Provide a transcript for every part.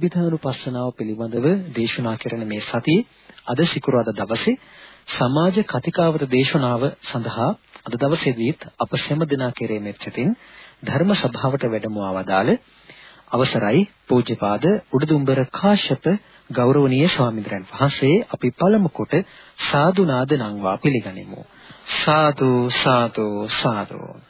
පින්වතුනි නිබ්බිදානුපස්සනාව පිළිබඳව දේශනා කරන මේ සතියේ අද සිකුරාදා දවසේ සමාජ කතිකාවත දේශනාව සඳහා අද දවසේදීත් අප සෑම දිනා කෙරෙන්නේ චිතින් ධර්ම සභාවට වැඩමවා වදාළ අවසරයි පූජ්‍යපාද උඩුදුම්බර කාශ්‍යප ගෞරවනීය ස්වාමීන් වහන්සේ අපි පළමු කොට සාදු නාද නංවා පිළිගනිමු. සාදු සාදු සාදු.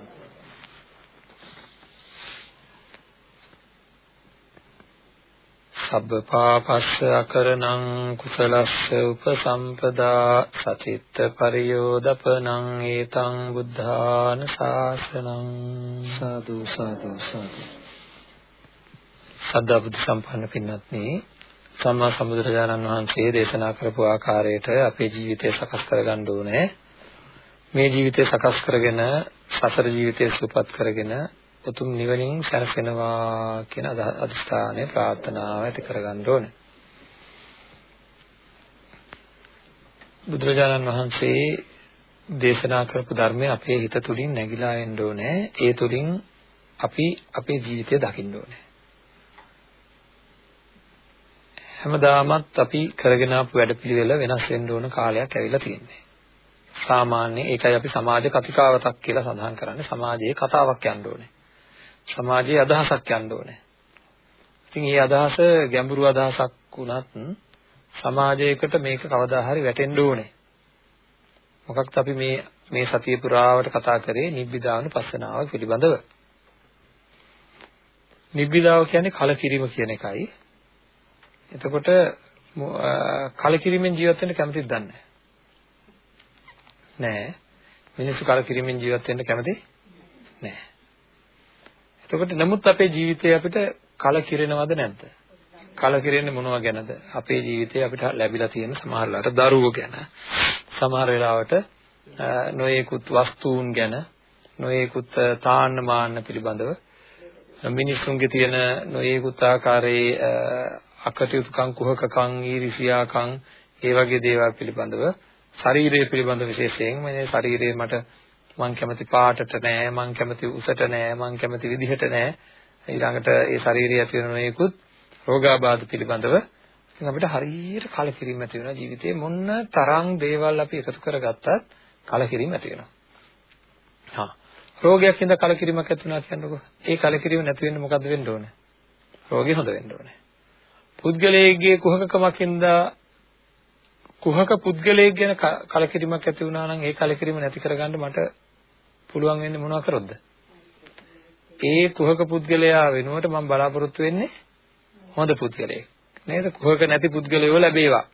සාදු සබ්බ පාපස්ස අකරණං කුසලස්ස උපසම්පදා සචිත්ත පරියෝදපනං ඒතං බුද්ධාන ශාසනං සාදු සාදු සාදු. සද්ධා බුද්ධ සම්පන්න පින්වත්නි සම්මා සම්බුදුරජාණන් වහන්සේ දේශනා කරපු ආකාරයට අපේ ජීවිතය සකස් කරගන්න ඕනේ. මේ ජීවිතය සකස් කරගෙන සසර ජීවිතය සුවපත් කරගෙන උතුම් නිවනින් සැරසෙනවා කියන අදිස්ථානය ප්‍රාර්ථනාව ඇති කරගන්න ඕනේ. බුදුරජාණන් වහන්සේ දේශනා කරපු ධර්මය අපේ හිත තුලින් නැగిලා එන්න ඕනේ. ඒ තුලින් අපි අපේ ජීවිතය දකින්න ඕනේ. හැමදාමත් අපි කරගෙන ආපු වැඩපිළිවෙල වෙනස් වෙන්න ඕන කාලයක් ඇවිල්ලා තියෙන්නේ. සාමාන්‍ය ඒකයි අපි සමාජ කතිකාවතක් කියලා සඳහන් කරන්නේ සමාජයේ කතාවක් යන්න ඕනේ. සමාජයේ අදහසක් යන්න ඕනේ. ඉතින් මේ අදහස ගැඹුරු අදහසක් වුණත් සමාජයකට මේක කවදා හරි වැටෙන්න ඕනේ. මොකක්ද අපි මේ මේ සතිය පුරාවට කතා කරේ නිබ්බිදානුපස්සනාව පිළිබඳව. නිබ්බිදාව කියන්නේ කලකිරීම කියන එකයි. එතකොට කලකිරීමෙන් ජීවත් වෙන්න කැමතිද දන්නේ නැහැ. මිනිස්සු කලකිරීමෙන් ජීවත් වෙන්න කැමති නැහැ. එතකොට නමුත් අපේ ජීවිතේ අපිට කලකිරෙනවද නැද්ද? කලකිරෙන්නේ මොනවා ගැනද? අපේ ජීවිතේ අපිට ලැබිලා තියෙන සමහරලාට දරුවෝ ගැන, සමහර වෙලාවට නොයෙකුත් වස්තුන් ගැන, නොයෙකුත් තාන්න මාන්න පිළිබඳව මිනිස්සුන්ගේ තියෙන නොයෙකුත් ආකාරයේ අකටයුතුකම් කුහකකම් ඊර්ෂියාකම් ඒ වගේ දේවල් පිළිබඳව ශරීරය පිළිබඳ විශේෂයෙන් මේ ශරීරය මට මං කැමති පාටට නෑ මං කැමති උසට නෑ මං කැමති විදිහට නෑ. ඊළඟට ඒ ශරීරය ඇති වෙන මේකුත් රෝගාබාධ පිළිබඳව ඉතින් අපිට හරියට කලකිරීම ඇති වෙනවා. ජීවිතේ මොන තරම් දේවල් අපි එකතු කරගත්තත් කලකිරීම ඇති වෙනවා. හා. රෝගයක් හින්දා කලකිරීමක් ඇති වුණා කියන්නකො. ඒ කලකිරීම නැති වෙන්න මොකද්ද වෙන්න ඕනේ? රෝගය හොඳ වෙන්න ඕනේ. පුද්ගලයෙක්ගේ කුහකකමක් හින්දා කුහක පුද්ගලයෙක් ගැන කලකිරීමක් ඇති වුණා නම් ඒ කලකිරීම නැති කරගන්න මට පුළුවන් වෙන්නේ මොනවා කරොත්ද? ඒ කුහක පුද්ගලයා වෙනුවට මම බලාපොරොත්තු වෙන්නේ හොඳ පුද්ගලයෙක්. නේද? කුහක නැති පුද්ගලයෝ ලැබේවා.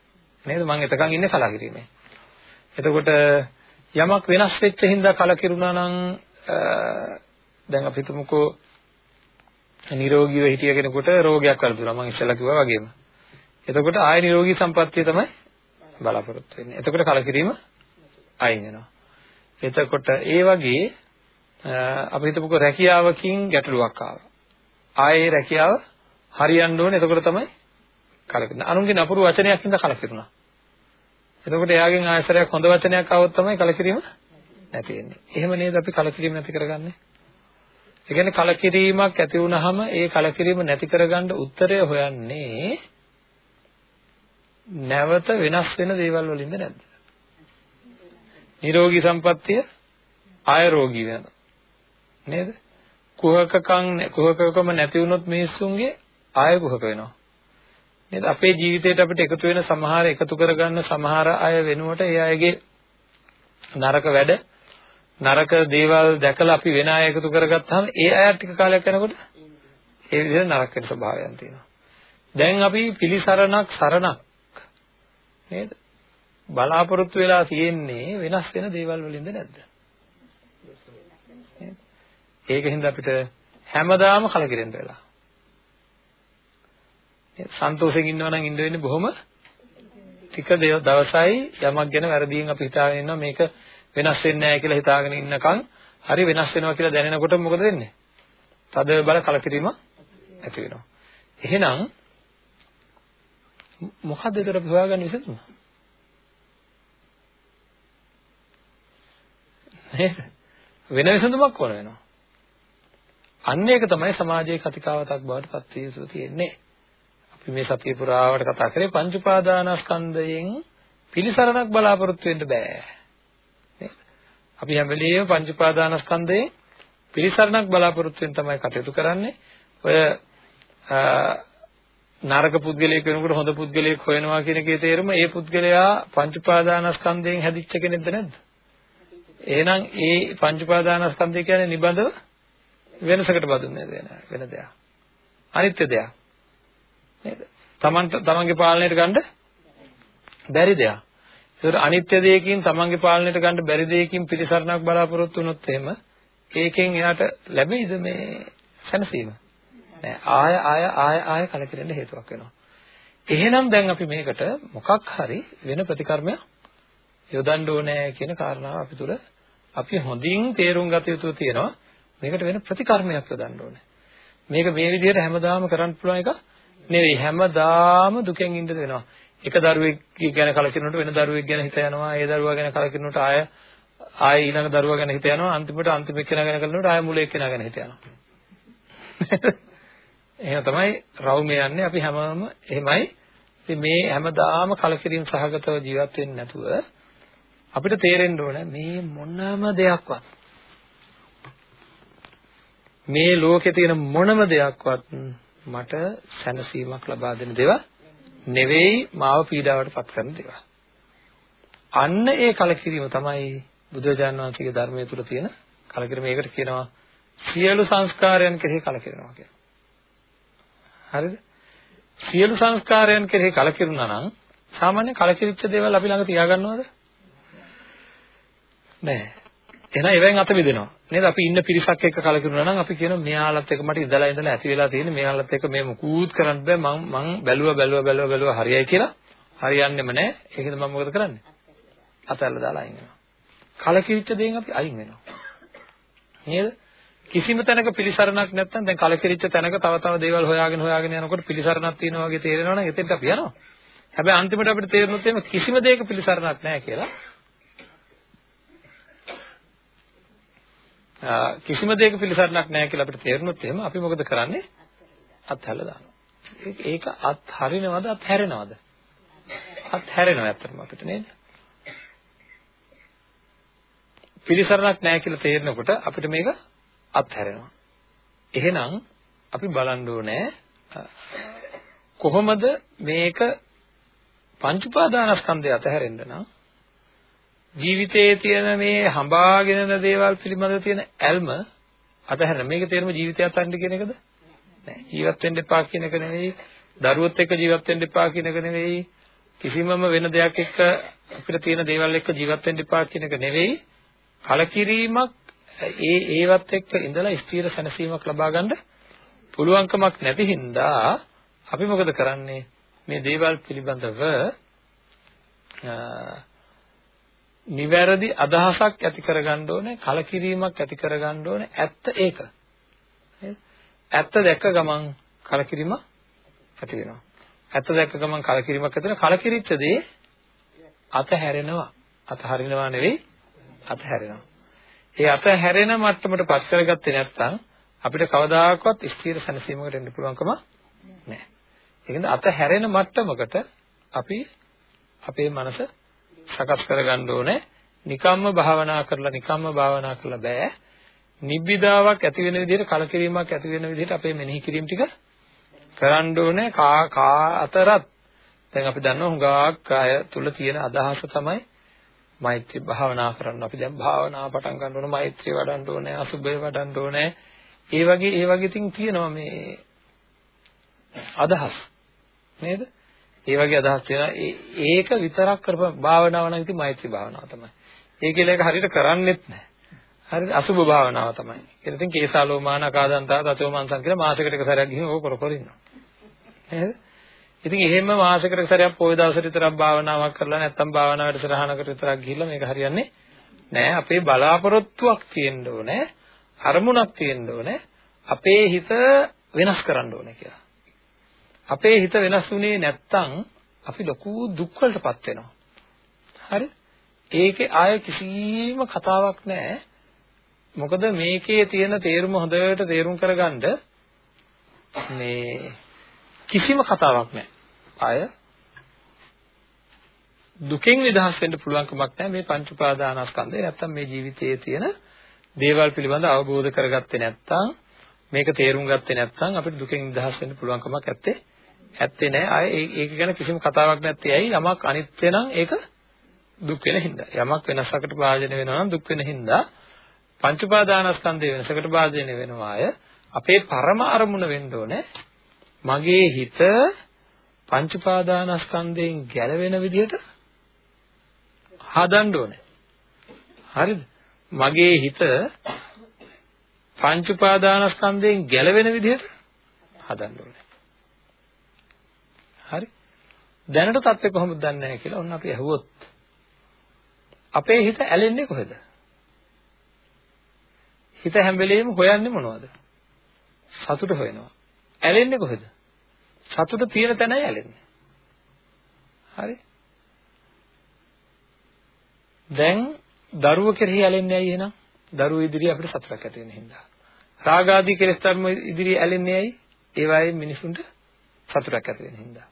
නේද? මම එතකන් ඉන්නේ කලකිරීමේ. එතකොට යමක් වෙනස් වෙච්ච හින්දා කලකිරුණා නම් දැන් අපි හිතමුකෝ නිරෝගීව හිටිය කෙනෙකුට රෝගයක් වළඳුනා මම ඉස්සෙල්ලා කිව්වා වගේම. එතකොට ආය නිරෝගී සම්පත්තිය තමයි බලාපොරොත්තු වෙන්නේ. එතකොට කලකිරීම අයින් වෙනවා. එතකොට ඒ වගේ අපි හිතමුකෝ රැකියාවකින් ගැටලුවක් ආවා. ආයේ රැකියාව හරියන්න ඕනේ. එතකොට තමයි කලකිරෙන්නේ. අනුන්ගේ නපුරු වචනයක් හින්දා කලකිරුණා. එතකොට එයාගෙන් ආයතරයක් හොඳ වචනයක් ආවොත් තමයි කලකිරීම නැති වෙන්නේ. එහෙම නේද අපි කලකිරීම නැති කරගන්නේ? ඒ කියන්නේ කලකිරීමක් ඇති වුනහම ඒ කලකිරීම නැති කරගන්න උත්තරය හොයන්නේ නැවත වෙනස් වෙන දේවල් වලින්ද නැද්ද? නිරෝගී සම්පත්තිය ආය රෝගී වෙනවා. නේද? කුහකකම් කුහකකම නැති වුණොත් මිනිස්සුන්ගේ ආය කුහක වෙනවා. නේද? අපේ ජීවිතේට අපිට එකතු වෙන සමහර එකතු කරගන්න සමහර අය වෙනුවට ඒ අයගේ නරක වැඩ නරක දේවල් දැකලා අපි වෙන අය එකතු කරගත්තාම ඒ අය ටික කාලයක් යනකොට ඒ විදිහට නරක වෙන ස්වභාවයන් තියෙනවා. දැන් අපි පිළිසරණක් සරණක් නේද? බලාපොරොත්තු වෙලා තියෙන්නේ වෙනස් වෙන දේවල් වලින්ද නැද්ද? ඒකින්ද අපිට හැමදාම කලකිරෙන්න වෙලා. සන්තෝෂයෙන් ඉන්නවා නම් ඉන්න වෙන්නේ බොහොම ටික දවසයි යමක් ගැන වැරදියෙන් අපි හිතාගෙන ඉන්නවා මේක වෙනස් වෙන්නේ නැහැ කියලා හිතාගෙන ඉන්නකන් හරි වෙනස් වෙනවා කියලා දැනෙනකොට මොකද වෙන්නේ? තද බල කලකිරීම ඇති වෙනවා. එහෙනම් මොකද්ද ඒතර අපි හොයාගන්න විසඳුම? නේද? වෙන විසඳුමක් ඕන වෙනවා. අන්න ඒක තමයි සමාජයේ කතිකාවතක් බවට පත් විය යුතු තියෙන්නේ. අපි මේ සතිය පුරාවට කතා කරේ පංච උපාදානස්කන්ධයෙන් පිළිසරණක් බලාපොරොත්තු වෙන්න බෑ. නේද? අපි හැම වෙලේම පංච උපාදානස්කන්ධයෙන් පිළිසරණක් බලාපොරොත්තු වෙන තමයි කටයුතු කරන්නේ. ඔය නරක පුද්ගලයෙක් වෙනකොට හොඳ පුද්ගලයෙක් හොයනවා කියන එකේ තේරුම ඒ පුද්ගලයා පංච උපාදානස්කන්ධයෙන් හැදිච්ච කෙනෙක්ද නැද්ද? එහෙනම් ඒ පංච උපාදානස්කන්ධය කියන්නේ නිබඳව වෙනසකට බඳුන්නේ වෙන වෙන දෙයක්. අනිත්‍ය දෙයක්. නේද? තමන්ට තමන්ගේ පාලනයට ගන්න බැරි දෙයක්. ඒකට අනිත්‍ය දෙයකින් තමන්ගේ පාලනයට ගන්න බැරි දෙයකින් පිළිසරණක් බලාපොරොත්තු වුණොත් එහෙම ඒකෙන් එයාට ලැබෙයිද මේ සැනසීම? නෑ ආය ආය ආය ආය කලකිරෙන්න හේතුවක් වෙනවා. එහෙනම් දැන් අපි මේකට මොකක් හරි වෙන ප්‍රතිකර්මයක් යොදන්න ඕනේ කියන කාරණාව අපි තුල අපි හොඳින් තේරුම් ගත යුතු තියෙනවා. මේකට වෙන ප්‍රතිකර්මයක් යොදන්න ඕනේ. මේක මේ විදිහට හැමදාම කරන්න පුළුවන් එක නෙවෙයි. හැමදාම දුකෙන් ඉඳ වෙනවා. එක දරුවෙක් ගැන කලකිරුණොත් වෙන දරුවෙක් ගැන හිත යනවා. ඒ දරුවා ගැන කලකිරුණොත් ආය ආය ඊළඟ දරුවා ගැන හිත යනවා. අන්තිමට අන්තිම එක්කෙනා ගැන කලකිරුණොත් ආය මුල එක්කෙනා ගැන හිත යනවා. එහෙනම් තමයි රවුමේ යන්නේ අපි හැමෝම එහෙමයි. ඉතින් මේ හැමදාම කලකිරීම සහගතව ජීවත් වෙන්නේ නැතුව අපිට තේරෙන්න ඕන මේ මොනම දෙයක්වත් මේ ලෝකේ තියෙන මොනම දෙයක්වත් මට සැනසීමක් ලබා දෙන දේවල් නෙවෙයි මාව පීඩාවට පත් කරන දේවල්. අන්න ඒ කලකිරීම තමයි බුදුරජාණන් වහන්සේගේ ධර්මයේ තුල තියෙන කලකිරීම. ඒකට කියනවා සියලු සංස්කාරයන් කෙරෙහි කලකිරෙනවා කියලා. හරිද? සියලු සංස්කාරයන් කෙරෙහි කලකිරුණා නම් සාමාන්‍ය කලකිරිච්ච දේවල් අපි ළඟ තියාගන්නවද? නෑ. එහෙනම් එවෙන් අත මිදෙනවා. නේද? අපි ඉන්න පිරිසක් එක්ක කලකිරුණා නම් අපි කියනවා මෙයාලත් එක්ක මට ඉඳලා ඉඳලා ඇති වෙලා තියෙන මෙයාලත් එක්ක මේ මුකුත් කරන්න බෑ. මං මං බැලුවා බැලුවා බැලුවා බැලුවා හරියයි කියලා හරියන්නෙම නෑ. ඒකද මම මොකද කරන්නේ? අතල්ලා දාලා අයින් වෙනවා. කලකිරිච්ච දේෙන් අපි අයින් වෙනවා. නේද? කිසිම තැනක පිළිසරණක් නැත්නම් දැන් කලකිරිච්ච තැනක තව තව දේවල් හොයාගෙන හොයාගෙන යනකොට පිළිසරණක් තියෙනවා වගේ තේරෙනවා නම් එතෙන්ට අපි යනවා. හැබැයි අන්තිමට අපිට තේරෙනොත් එහෙම කිසිම දෙයක පිළිසරණක් නැහැ කියලා කිසිම දෙයක පිළිසරණක් නැහැ කියලා අපිට තේරුනොත් එහෙම අපි මොකද කරන්නේ? අත්හැරලා දානවා. ඒක අත්හරිනවද අත්හැරෙනවද? අත්හැරෙනවා ඇත්තටම අපිට නේද? පිළිසරණක් නැහැ කියලා තේරෙනකොට අපිට මේක අත්හැරෙනවා. එහෙනම් අපි බලන්න ඕනේ කොහොමද මේක පංච උපාදානස්කන්ධය අතහැරෙන්න නම් ජීවිතයේ තියෙන මේ හඹාගෙන යන දේවල් පිළිබඳව තියෙන ඇල්ම අතහැර මේක තේරුම ජීවිතය අතහරින්න කියන එකද? නෑ. ජීවත් වෙන්න එපා කියන එක නෙවෙයි. දරුවොත් එක්ක ජීවත් වෙන්න එපා කියන එක නෙවෙයි. කිසිමම වෙන දෙයක් එක්ක අපිට තියෙන දේවල් එක්ක ජීවත් වෙන්න එපා කියන එක නෙවෙයි. කලකිරීමක් ඒ ඒවත් එක්ක ඉඳලා ස්ථීර සැනසීමක් ලබා ගන්න පුළුවන්කමක් නැති හින්දා අපි මොකද කරන්නේ? මේ දේවල් පිළිබඳව නිවැරදි අදහසක් ඇති කරගන්න ඕනේ කලකිරීමක් ඇති කරගන්න ඕනේ. ඇත්ත ඒක. ඇත්ත දැක්ක ගමන් කලකිරීම ඇති වෙනවා. ඇත්ත දැක්ක ගමන් කලකිරීමක් ඇති වෙනවා. කලකිරිච්ච දේ අතහැරෙනවා. අතහරිනවා නෙවෙයි අතහැරෙනවා. ඒ අතහැරෙන මට්ටමට පත් කරගත්තේ නැත්නම් අපිට කවදාකවත් ස්ථීර සැනසීමකට එන්න පුළුවන්කම නැහැ ඒකෙන්ද අතහැරෙන මට්ටමකට අපි අපේ මනස සකස් කරගන්න ඕනේ. නිකම්ම භාවනා කරලා නිකම්ම භාවනා කරලා බෑ. නිබ්බිදාවක් ඇති වෙන විදිහට කලකිරීමක් ඇති වෙන විදිහට අපේ මෙනෙහි කිරීම ටික කරන්න ඕනේ. කා කා අතරත් දැන් අපි දන්නවා හුඟක් අය තුල තියෙන අදහස තමයි මෛත්‍රී භාවනා කරන්න. අපි දැන් භාවනා පටන් ගන්න ඕන මෛත්‍රී වඩන්න ඕනේ අසුබය වඩන්න ඕනේ. ඒ වගේ ඒ වගේ තින් තියෙනවා මේ අදහස්. නේද? ඒ වගේ අදහස් තියෙනවා. ඒක විතරක් කරප භාවනාව නම් ඉතින් මෛත්‍රී භාවනාව තමයි. ඒ කියලා එක හරියට කරන්නෙත් නැහැ හරිද? අසුබ භාවනාව තමයි. කියලා ඉතින් කේසාලෝමාන කාදන්තා තතෝ මන්සන් කියලා මාසෙකට එක සැරයක් ගිහින් ඕක කර කර ඉන්නවා නේද? ඉතින් එහෙම මාසෙකට සැරයක් පොය දවසට විතරක් භාවනාවක් කරලා නැත්නම් භාවනා වැඩසටහනකට විතරක් ගිහිල්ලා මේක හරියන්නේ නෑ අපේ බලාපොරොත්තුවක් තියෙන්න ඕනේ අරමුණක් තියෙන්න ඕනේ අපේ හිත වෙනස් කරන්න ඕනේ කියලා. අපේ හිත වෙනස් වුණේ නැත්නම් අපි ලොකු දුක් වලටපත් වෙනවා. හරි? ඒකේ ආය කිසිම කතාවක් නැහැ. මොකද මේකේ තියෙන තේරුම හොඳට තේරුම් කරගන්න මේ කිසිම කතාවක් නැහැ. අය දුකෙන් නිදහස් වෙන්න පුළුවන් කමක් නැහැ මේ පංච උපාදානස්කන්ධය නැත්තම් මේ ජීවිතයේ තියෙන දේවල් පිළිබඳ අවබෝධ කරගත්තේ නැත්නම් මේක තේරුම් ගත්තේ නැත්නම් අපිට දුකෙන් නිදහස් වෙන්න පුළුවන් කමක් නැත්තේ ඇත්තේ නැහැ. ආයේ ඒක ගැන කිසිම කතාවක් නැත්තේ. ඇයි? යමක් අනිත්‍ය නම් ඒක දුක් වෙන හින්දා. යමක් වෙනසකට භාජනය වෙනවා නම් දුක් වෙන හින්දා පංච උපාදානස්කන්ධය වෙනසකට භාජනය වෙනවා අය අපේ පරම අරමුණ වෙන්න ඕනේ මගේ හිත පංච උපාදානස්කන්ධයෙන් ගැලවෙන විදිහට හදන්න ඕනේ. හරිද? මගේ හිත පංච උපාදානස්කන්ධයෙන් ගැලවෙන විදිහට හදන්න ඕනේ. හරි? දැනට තත්ත්වය කොහොමද දන්නේ නැහැ කියලා ඔන්න අපි අහුවොත් අපේ හිත ඇලෙන්නේ කොහෙද? හිත හැම වෙලෙම හොයන්නේ මොනවද? සතුට හොයනවා. ඇලෙන්නේ කොහෙද? සතුට තියෙන තැනයි ඇලෙන්නේ. හරි? දැන් දරුව කෙරෙහි ඇලෙන්නේ ඇයි එහෙනම්? දරුවෝ ඉදිරියේ අපිට සතුටක් ඇති වෙන හින්දා. රාග ආදී කෙලෙස් ධර්ම ඉදිරියේ ඇලෙන්නේ ඇයි? ඒවායේ මිනිසුන්ට සතුටක් ඇති වෙන හින්දා.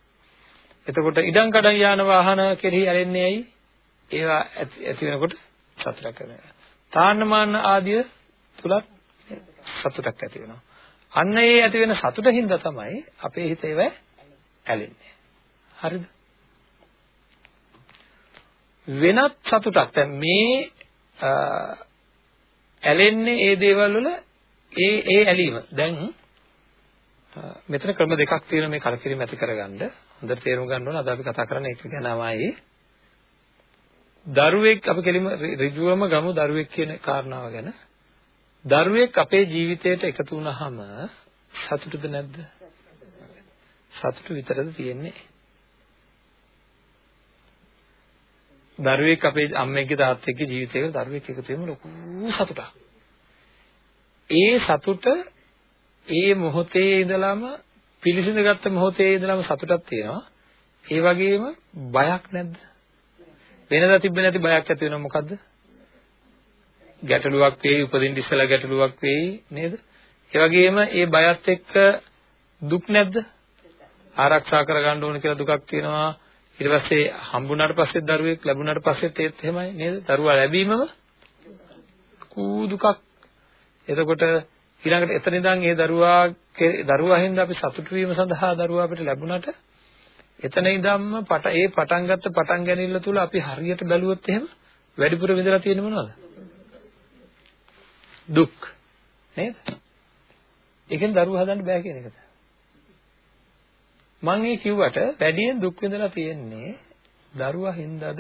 එතකොට ඉඩම් කඩම් යාන වාහන කෙරෙහි ඇලෙන්නේ ඇයි? ඒවා ඇති වෙනකොට සතුටක් ඇති වෙනවා. තාන්නමාන ආදිය තුලත් සතුටක් ඇති වෙනවා. අන්න ඒ ඇති වෙන සතුටින්ද තමයි අපේ හිත ඒව ඇලෙන්නේ. හරිද? වෙනත් සතුටක්. දැන් මේ ඇලෙන්නේ ඒ දේවල් වල ඒ ඒ ඇලීම. දැන් මෙතන ක්‍රම දෙකක් තියෙනවා මේ කලකිරීම ඇති කරගන්න. හොඳට තේරුම් ගන්න ඕන අද අපි කතා කරන්නේ ඒක ගැනමයි. දරුවෙක් අපි කෙලිම ඍජුවම ගමු දරුවෙක් කියන කාරණාව ගැන. දරුවෙක් අපේ ජීවිතයට එකතු වුණාම සතුටුද නැද්ද? සතුටු විතරද තියෙන්නේ? දරුවෙක් අපේ අම්මෙක්ගේ තාත්තෙක්ගේ ජීවිතයක දරුවෙක් එකතු වීම ලොකු සතුටක්. ඒ සතුට ඒ මොහොතේ ඉඳලම පිළිසිඳගත්ත මොහොතේ ඉඳලම සතුටක් තියෙනවා. ඒ වගේම බයක් නැද්ද? වෙනදා තිබ්බ නැති බයක් ඇති වෙනව මොකද්ද? ගැටලුවක් වෙයි උපදින්න ඉස්සලා ගැටලුවක් වෙයි නේද? ඒ වගේම ඒ බයත් එක්ක දුක් නැද්ද? ආරක්ෂා කරගන්න ඕන කියලා දුකක් තියෙනවා. ඊට පස්සේ හම්බුනාට පස්සේ දරුවෙක් ලැබුණාට පස්සෙත් ඒත් එහෙමයි නේද? දරුවා ලැබීමම කූ දුකක්. එතකොට ඊළඟට එතන ඉඳන් ඒ දරුවා දරුවා හින්දා අපි සතුටු වීම සඳහා දරුවා අපිට ලැබුණාට එතන ඉඳන්ම පට ඒ පටන් ගත්ත පටන් ගැනීම තුළ අපි හරියට බැලුවොත් එහෙම වැඩිපුර විඳලා තියෙන්නේ මොනවද? දුක් නේද? ඒකෙන් දරුවෝ හදන්න බෑ කියන එකද? මම ඒ කිව්වට වැඩියෙන් දුක් විඳලා තියෙන්නේ දරුවා හින්දාද?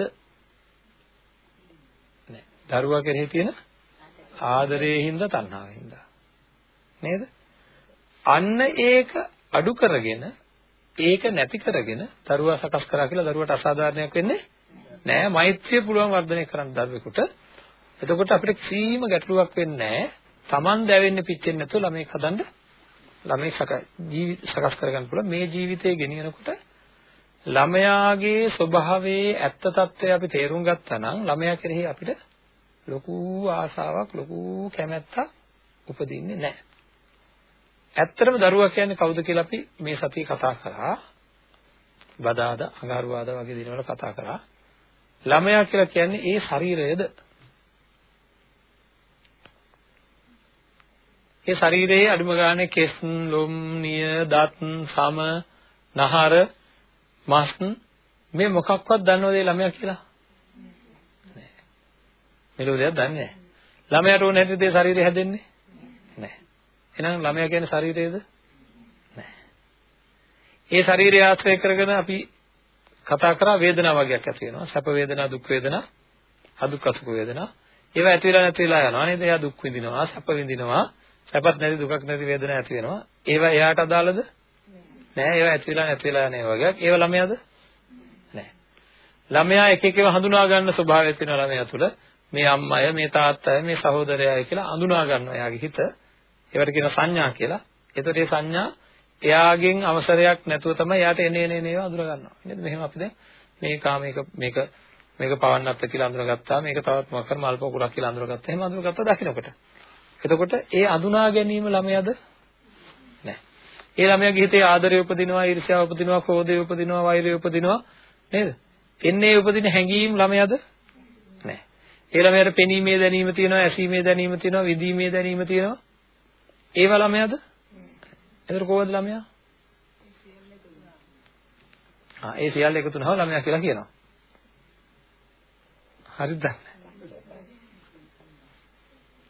නෑ. දරුවා කෙරෙහි තියෙන ආදරයේ හින්දා තණ්හාවෙන් හින්දා. නේද? අන්න ඒක අඩු කරගෙන ඒක නැති කරගෙන දරුවා සකස් කරා කියලා දරුවට අසාධාරණයක් වෙන්නේ නෑ. මෛත්‍රිය පුළුවන් වර්ධනය කරන්න දරුවෙකුට එතකොට අපිට කිසිම ගැටලුවක් වෙන්නේ නැහැ. Taman දැවෙන්නේ පිච්චෙන්නේ නැතුව ළමයි හදන්න ළමයි ජීවිත සකස් කරගන්න පුළුවන්. මේ ජීවිතේ ගෙනියනකොට ළමයාගේ ස්වභාවයේ ඇත්ත తත්වය අපි තේරුම් ගත්තා නම් ළමයා කෙරෙහි අපිට ලොකු ආසාවක් ලොකු කැමැත්තක් උපදින්නේ නැහැ. ඇත්තටම දරුවා කියන්නේ කවුද කියලා අපි මේ සතියේ කතා කරා. බදාදා අඟහරුවාදා වගේ දිනවල කතා කරා. ළමයා කියලා කියන්නේ ඒ ශරීරයද ඒ ශරීරයේ අඩුම ගානේ කෙස්, ලොම්, නිය, දත්, සම, නහර, මස් මේ මොකක්වත් දන්නවද ළමයා කියලා? නෑ. මෙලෝ දෙයක් දන්නේ නැහැ. ළමයාට ඕන හැටියට ඒ ශරීරය හැදෙන්නේ නැහැ. එහෙනම් ළමයා කියන්නේ ශරීරයේද? නැහැ. ඒ ශරීරය ආශ්‍රය කරගෙන අපි කතා කරා වේදනා වර්ගයක් ඇති වෙනවා. සැප වේදනා, දුක් වේදනා, අදුක් අසුඛ වේදනා. ඒවා ඇති වෙලා නැති වෙලා යනවා නේද? එයා දුක් විඳිනවා, සැප විඳිනවා, සැපත් නැති දුකක් නැති වේදනා ඇති වෙනවා. ඒවා එයාට අදාළද? නෑ. ඒවා ඇති වෙලා නැති වෙලා යන ඒවා වර්ගයක්. ඒවා ළමයාද? නෑ. ළමයා එක එකව හඳුනා ගන්න ස්වභාවය තියෙන ළමයා තුළ මේ අම්මය, මේ තාත්තය, මේ සහෝදරයයි කියලා හඳුනා ගන්නවා එයාගේ හිත. ඒවට කියන සංඥා කියලා. එතකොට මේ සංඥා එයාගෙන් අවසරයක් නැතුව තමයි එයාට එනේ එනේ ඒවා අඳුර ගන්නවා. නේද? මෙහෙම අපි දැන් මේ කාමයක මේක මේක පවන්නත්ත කියලා අඳුරගත්තා මේක තවත් මොකක් කර මල් පොකුරක් කියලා අඳුරගත්තා එහෙම අඳුරගත්තා දකින්නකොට එතකොට ඒ අඳුනා ගැනීම ළමයාද? නැහැ ඒ ළමයාගේ හිතේ ආදරය උපදිනවා ඊර්ෂ්‍යාව උපදිනවා ක්‍රෝධය උපදිනවා වෛරය උපදිනවා නේද? එන්නේ උපදින හැඟීම් ළමයාද? නැහැ ඒ ළමයාට පෙනීමේ දැනීම තියෙනවා ඇසීමේ දැනීම තියෙනවා විදීමේ දැනීම තියෙනවා. ඒව ළමයාද? එතකොට කොහොමද ළමයා? ආ ඒ සියල්ල එකතු වුණාම ළමයා කියලා කියනවා. හරිද?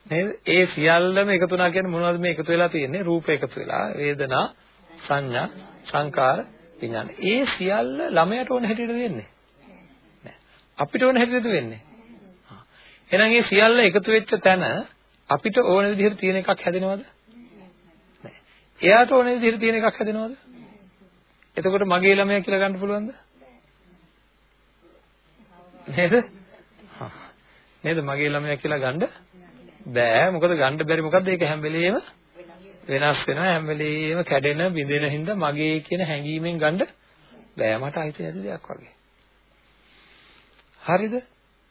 නේද? ඒ සියල්ලම එකතු වුණා කියන්නේ මොනවද මේ එකතු වෙලා තියෙන්නේ? රූප එකතු වෙලා වේදනා සංඥා සංකාර විඥාන. ඒ සියල්ල ළමයට ඕන හැටියට වෙන්නේ නෑ. අපිට ඕන හැටියට වෙන්නේ? එහෙනම් මේ සියල්ල එකතු වෙච්ච තැන අපිට ඕන විදිහට තියෙන එකක් හැදෙනවද? නෑ. එයාට ඕන විදිහට තියෙන එකක් හැදෙනවද? එතකොට මගේ ළමයා කියලා ගන්න පුළුවන්ද? නේද? නේද? මගේ ළමයා කියලා ගන්න බෑ. මොකද ගන්න බැරි මොකද්ද? ඒක හැම වෙලෙම වෙනස් වෙනවා. හැම වෙලෙම කැඩෙන බිඳෙන හින්දා මගේ කියන හැඟීමෙන් ගන්න බෑ. මට අයිති නැති දෙයක් වගේ. හරිද?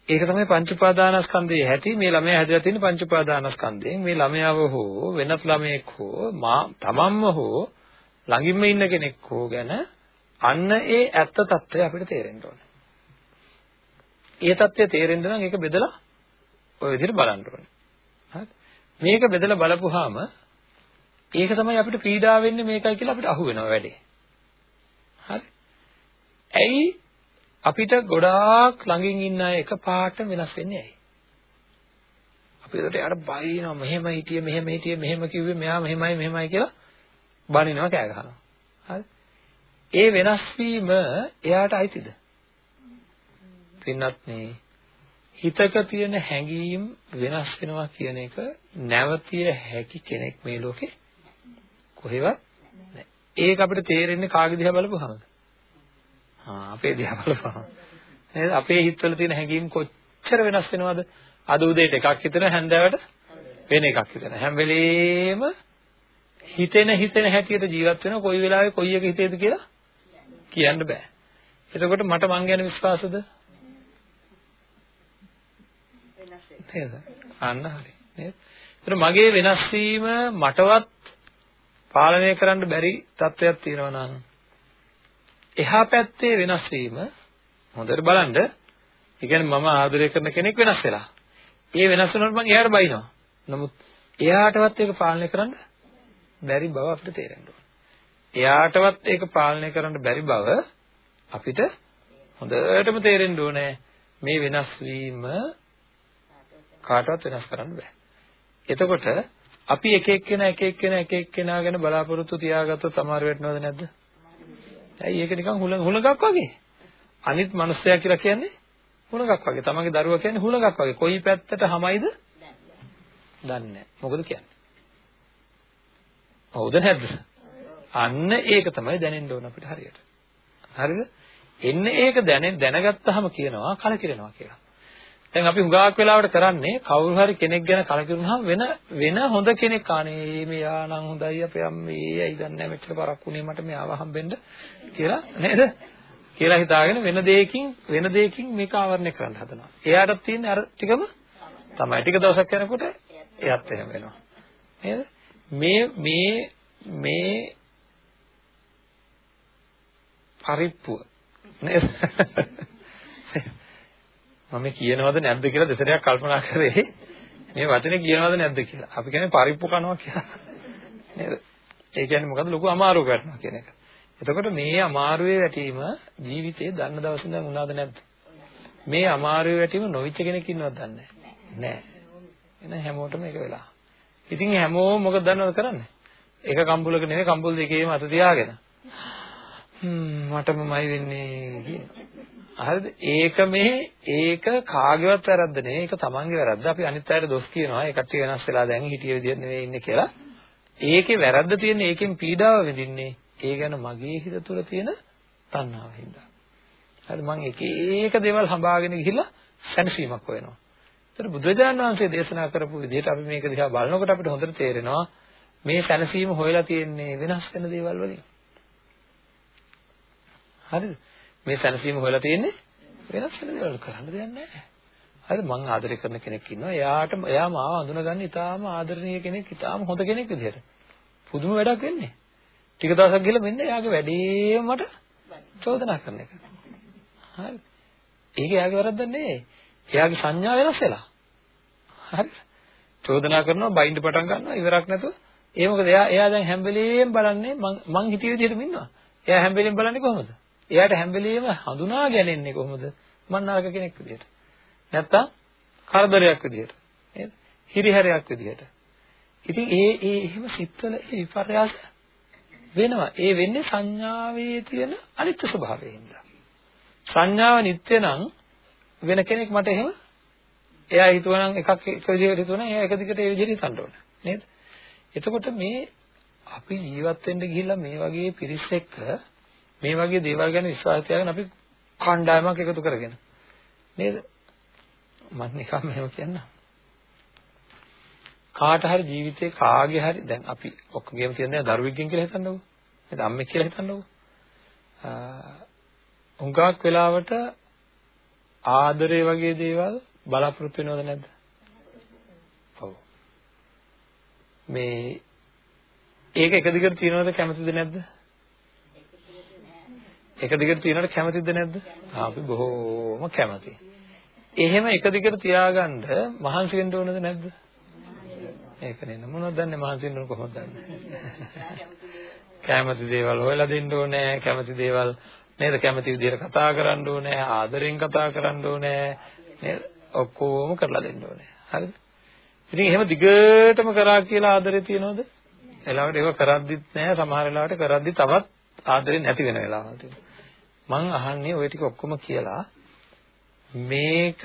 ඒක තමයි පංච උපාදානස්කන්ධයේ හැටි. මේ ළමයා හැදලා තියෙන පංච උපාදානස්කන්ධයෙන් මේ ළමයාව හෝ වෙනත් ළමයෙක් හෝ මා තමන්ම හෝ ළඟින්ම ඉන්න කෙනෙක් හෝ ගැන අන්න ඒ ඇත්ත తত্ত্বය අපිට තේරෙන්න ඕනේ. ඒ తত্ত্বය තේරෙන්න නම් ඒක බෙදලා ඔය විදිහට බලන්න ඕනේ. හරි? මේක බෙදලා බලපුවාම ඒක තමයි අපිට පීඩා වෙන්නේ මේකයි කියලා අපිට අහු වෙනවා වැඩේ. හරි? ඇයි අපිට ගොඩාක් ළඟින් ඉන්න අය එකපාරට වෙනස් වෙන්නේ ඇයි? අපි ඒකට යාර බයිනවා මෙහෙම හිටියේ මෙහෙම හිටියේ මෙහෙම කිව්වේ මෙයා මෙහෙමයි මෙහෙමයි කියලා බනිනවා කෑ ගහනවා. හරි? ඒ වෙනස් වීම එයාට අයිතිද? පින්නත් නේ හිතක තියෙන හැඟීම් වෙනස් වෙනවා කියන එක නැවතිය හැකි කෙනෙක් මේ ලෝකේ කොහෙවත් නැහැ. ඒක අපිට තේරෙන්නේ කාගේ දිහා බලපුවහමද? ආ අපේ දිහා බලපුවහම. නේද? අපේ හිතවල තියෙන හැඟීම් කොච්චර වෙනස් වෙනවද? අද උදේට එකක් හිතන හැන්දෑවට වෙන එකක් හිතන. හැම වෙලේම හිතෙන හිතෙන හැටියට ජීවත් වෙනවා කොයි වෙලාවෙ කොයි එක හිතේද කියලා කියන්න බෑ. එතකොට මට මං ගැන විශ්වාසද? නේද? අන්න හරි. නේද? ඒතර මගේ වෙනස් වීම මටවත් පාලනය කරන්න බැරි තත්ත්වයක් තියෙනවා නම් එහා පැත්තේ වෙනස් වීම හොඳට බලන්න. ඒ කියන්නේ මම ආදරය කරන කෙනෙක් වෙනස් වෙලා. ඒ වෙනස් වෙනකොට මම එයාට බයිනවා. නමුත් එයාටවත් ඒක පාලනය කරන්න බැරි බව අපිට තේරෙන්න ඕනේ. එයාටවත් ඒක පාලනය කරන්න බැරි බව අපිට හොඳටම තේරෙන්න ඕනේ. මේ වෙනස් වීම කාටවත් වෙනස් කරන්න බෑ. එතකොට අපි එක එක්කෙනා එක එක්කෙනා එක එක්කෙනා ගැන බලාපොරොත්තු තියාගත්තොත් අමාරු වෙන්නවද නැද්ද? ඇයි ඒක නිකන් හුලඟක් වගේ. අනිත් මිනිස්සයා කියලා කියන්නේ හුලඟක් වගේ. තමන්ගේ දරුවා කියන්නේ හුලඟක් වගේ. කොයි පැත්තට හැමයිද? දන්නේ නැහැ. මොකද කියන්නේ? හවුද නැද්ද? අන්න ඒක තමයි දැනෙන්න ඕන අපිට හරියට. හරිද? එන්න ඒක දැනෙන් දැනගත්තාම කියනවා කලකිරෙනවා කියලා. දැන් අපි හුඟක් වෙලාවට කරන්නේ කවුරු හරි කෙනෙක් ගැන කලකිරුණාම වෙන වෙන හොඳ කෙනෙක් අනේ මෙයා නම් හොඳයි අපේ අම්මේ ඇයි දන්නේ මෙච්චර පරක්කුනේ මට මෙයාව හම්බෙන්න කියලා නේද? කියලා හිතාගෙන වෙන දෙයකින් වෙන දෙයකින් මේක ආවරණය කරන්න හදනවා. එයාට තියෙන අර ටිකම තමයි. ටික දවසක් යනකොට එයත් එහෙම වෙනවා. නේද? මේ මේ මේ පරිප්පුව නේද? මම කියනවද නැද්ද කියලා දෙසරයක් කල්පනා කරේ මේ වචනේ කියනවද නැද්ද කියලා. අපි කියන්නේ පරිප්පු කනවා කියලා. නේද? ඒ කියන්නේ මොකද්ද ලොකු අමාරුවක් වටනවා කියන එක. එතකොට මේ අමාරුවේ වැටීම ජීවිතේ දන්න දවස් ඉඳන් වුණාද නැද්ද? මේ අමාරුවේ වැටීම නොවිච්ච කෙනෙක් ඉන්නවද දන්නේ නෑ. එහෙනම් හැමෝටම ඒක වෙලා. ඉතින් හැමෝම මොකද දන්නවද කරන්නේ? එක කම්බුලක නෙවෙයි කම්බුල් දෙකේම අත තියාගෙන. හ්ම් මටමමයි වෙන්නේ කියන. හරිද? ඒක මේ ඒක කාගේවත් වැරද්ද නෙවෙයි. ඒක තමන්ගේ වැරද්ද. අපි අනිත් අයට දොස් කියනවා. ඒ කට්ටිය වෙනස් වෙලා දැන් හිටිය විදිහට නෙවෙයි ඉන්නේ කියලා. ඒකේ වැරද්ද තියෙන්නේ ඒකෙන් පීඩාව විඳින්නේ. ඒ ගැන මගේ හිත තුළ තියෙන තණ්හාව හින්දා. හරි මම එක එක දේවල් හඹාගෙන ගිහිල්ලා සැනසීමක් හොයනවා. ඒතර බුදුරජාණන් වහන්සේ දේශනා කරපු විදිහට අපි මේක දිහා බලනකොට අපිට හොඳට තේරෙනවා මේ සැනසීම හොයලා තියෙන්නේ වෙනස් වෙන දේවල් වලින්. හරිද? මේ සැනසීම හොයලා තියෙන්නේ වෙනස් වෙන දේවල් කරන්න දෙයක් නැහැ. හරිද? මං ආදරය කරන කෙනෙක් ඉන්නවා. එයාට එයා මාව අඳුනගන්න ඉතාලම ආදරණීය කෙනෙක්, ඉතාලම හොඳ කෙනෙක් විදිහට. පුදුම වැඩක් වෙන්නේ. ටික දවසක් ගිහලා මෙන්න එයාගේ වැඩේම මට චෝදනා කරන එක. හරි. ඒක එයාගේ වැරද්දක් නෙවෙයි. එයාගේ සංඥා වෙනස් වෙලා. හරි. චෝදනා කරනවා, බයින්ඩ් පටන් ගන්නවා, ඉවරක් නැතුව. ඒ මොකද එයා එයා දැන් හැම වෙලෙම බලන්නේ මං මං හිතිය විදිහටම ඉන්නවා. එයා හැම වෙලෙම බලන්නේ කොහොමද? එයාට හැම වෙලෙම හඳුනා ගැනෙන්නේ කොහොමද? මං නරක කෙනෙක් විදිහට. නැත්තම් කරදරයක් විදිහට. නේද? හිරිහැරයක් විදිහට. ඉතින් ඒ ඒ එහෙම සිත්වල ඒ විපර්යාස වෙනවා. ඒ වෙන්නේ සංඥාවේ තියෙන අනිත්‍ය ස්වභාවයෙන්. සංඥාව නිත්‍ය නම් වෙන කෙනෙක් මට එහෙම එයා හිතුවනම් එකක් එක විදිහකට හිතුවනම් එයා එක දිගට ඒ විදිහට හිතන්න ඕන නේද? එතකොට මේ අපි ජීවත් වෙන්න ගිහිල්ලා මේ වගේ පිරිස් එක්ක මේ වගේ දේවල් ගැන විශ්වාස තියාගෙන අපි කණ්ඩායමක් එකතු කරගෙන නේද? මම නිකන් මෙහෙම කියන්න. කාට හරි ජීවිතේ කාගේ හරි දැන් අපි ඔක්කොගේම තියෙන දරුවෙක්ගෙන් කියලා හිතන්නකෝ. නේද? අම්මෙක් කියලා හිතන්නකෝ. හුඟක් වෙලාවට ආදරය වගේ දේවල් බලාපොරොත්තු වෙනවද නැද්ද? ඔව්. මේ ඒක එක දිගට තියනවද කැමතිද නැද්ද? එක දිගට තියනවට කැමතිද නැද්ද? අපි බොහෝම කැමතියි. එහෙම එක දිගට තියාගන්න මහන්සි වෙන්න ඕනද නැද්ද? ඒක නෙන්න මොනවද දන්නේ මහන්සි වෙන්න කොහොමද දන්නේ? කැමති දේවල් හොයලා දෙන්න ඕනේ, කැමති දේවල් නේද? කැමති විදිහට කතා කරන්න ඕනේ. ආදරෙන් කතා කරන්න ඕනේ. නේද? ඔක්කොම කරලා දෙන්න ඕනේ. හරිද? ඉතින් එහෙම දිගටම කරා කියලා ආදරේ තියනවද? එලාවට ඒක කරද්දිත් නැහැ සමහර වෙලාවට කරද්දි තවත් ආදරේ නැති වෙන වෙලාවල් තියෙනවා. මං අහන්නේ ওই ටික ඔක්කොම කියලා මේක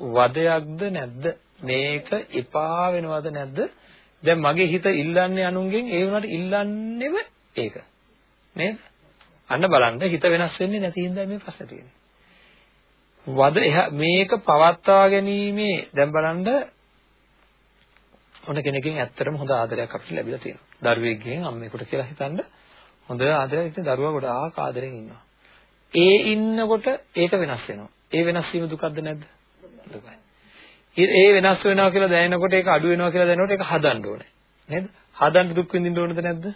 වදයක්ද නැද්ද මේක එපා වෙනවද නැද්ද දැන් මගේ හිත ඉල්ලන්නේ අනුන්ගෙන් ඒ වුණාට ඉල්ලන්නේම ඒක නේද අන්න බලන්න හිත වෙනස් වෙන්නේ නැති හින්දා මේ ප්‍රශ්නේ තියෙන්නේ. වද මේක පවත්වා ගැනීමේ දැන් බලන්න ඔන්න කෙනකින් ඇත්තටම හොඳ ආදරයක් අපිට ලැබිලා තියෙනවා. දරුවෙක්ගෙන් අම්මෙකුට කියලා හිතන්න හොඳ ආදරයක් ඉතින් දරුවා ගොඩාක් ආදරෙන් ඉන්නවා. ඒ ඉන්නකොට ඒක වෙනස් වෙනවා. ඒ වෙනස් වීම දුකක්ද නැද්ද? දුකයි. ඒ වෙනස් වෙනවා කියලා දැනෙනකොට ඒක අඩු වෙනවා කියලා දැනෙනකොට ඒක හදන්න ඕනේ. නේද? හදන්න දුක් විඳින්න ඕනද නැද්ද?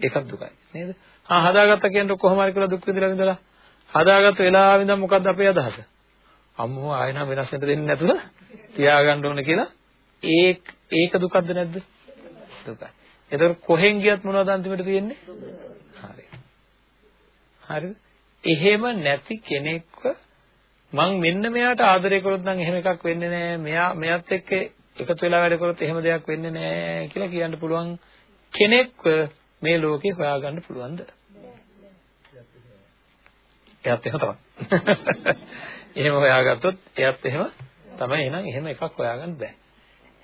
ඒකත් දුකයි. නේද? ආ හදාගත්ත කියනකොට කොහොම හරි කියලා දුක් විඳලා ඉඳලා හදාගත්ත වෙලාවෙ ඉඳන් මොකද්ද අපේ අදහස? අම්මෝ ආයෙ නම් වෙනස් වෙන්න දෙන්නේ නැතුව තියාගන්න ඕන කියලා ඒක ඒක දුකක්ද නැද්ද? දුකයි. එතකොට කොහෙන් ගියත් මොනවද අන්තිමට තියෙන්නේ? හරි. හරිද? එහෙම නැති කෙනෙක්ව මං මෙන්න මෙයාට ආදරය කරොත් නම් එහෙම එකක් වෙන්නේ නැහැ. මෙයා මෙයත් එක්ක එකතු වෙලා වැඩ කරොත් එහෙම දෙයක් වෙන්නේ නැහැ කියලා කියන්න පුළුවන් කෙනෙක්ව මේ ලෝකේ හොයාගන්න පුළුවන්ද? එයත් එහෙම තමයි. එහෙම හොයාගත්තොත් එයත් එහෙම තමයි. එහෙනම් එහෙම එකක් හොයාගන්න බෑ.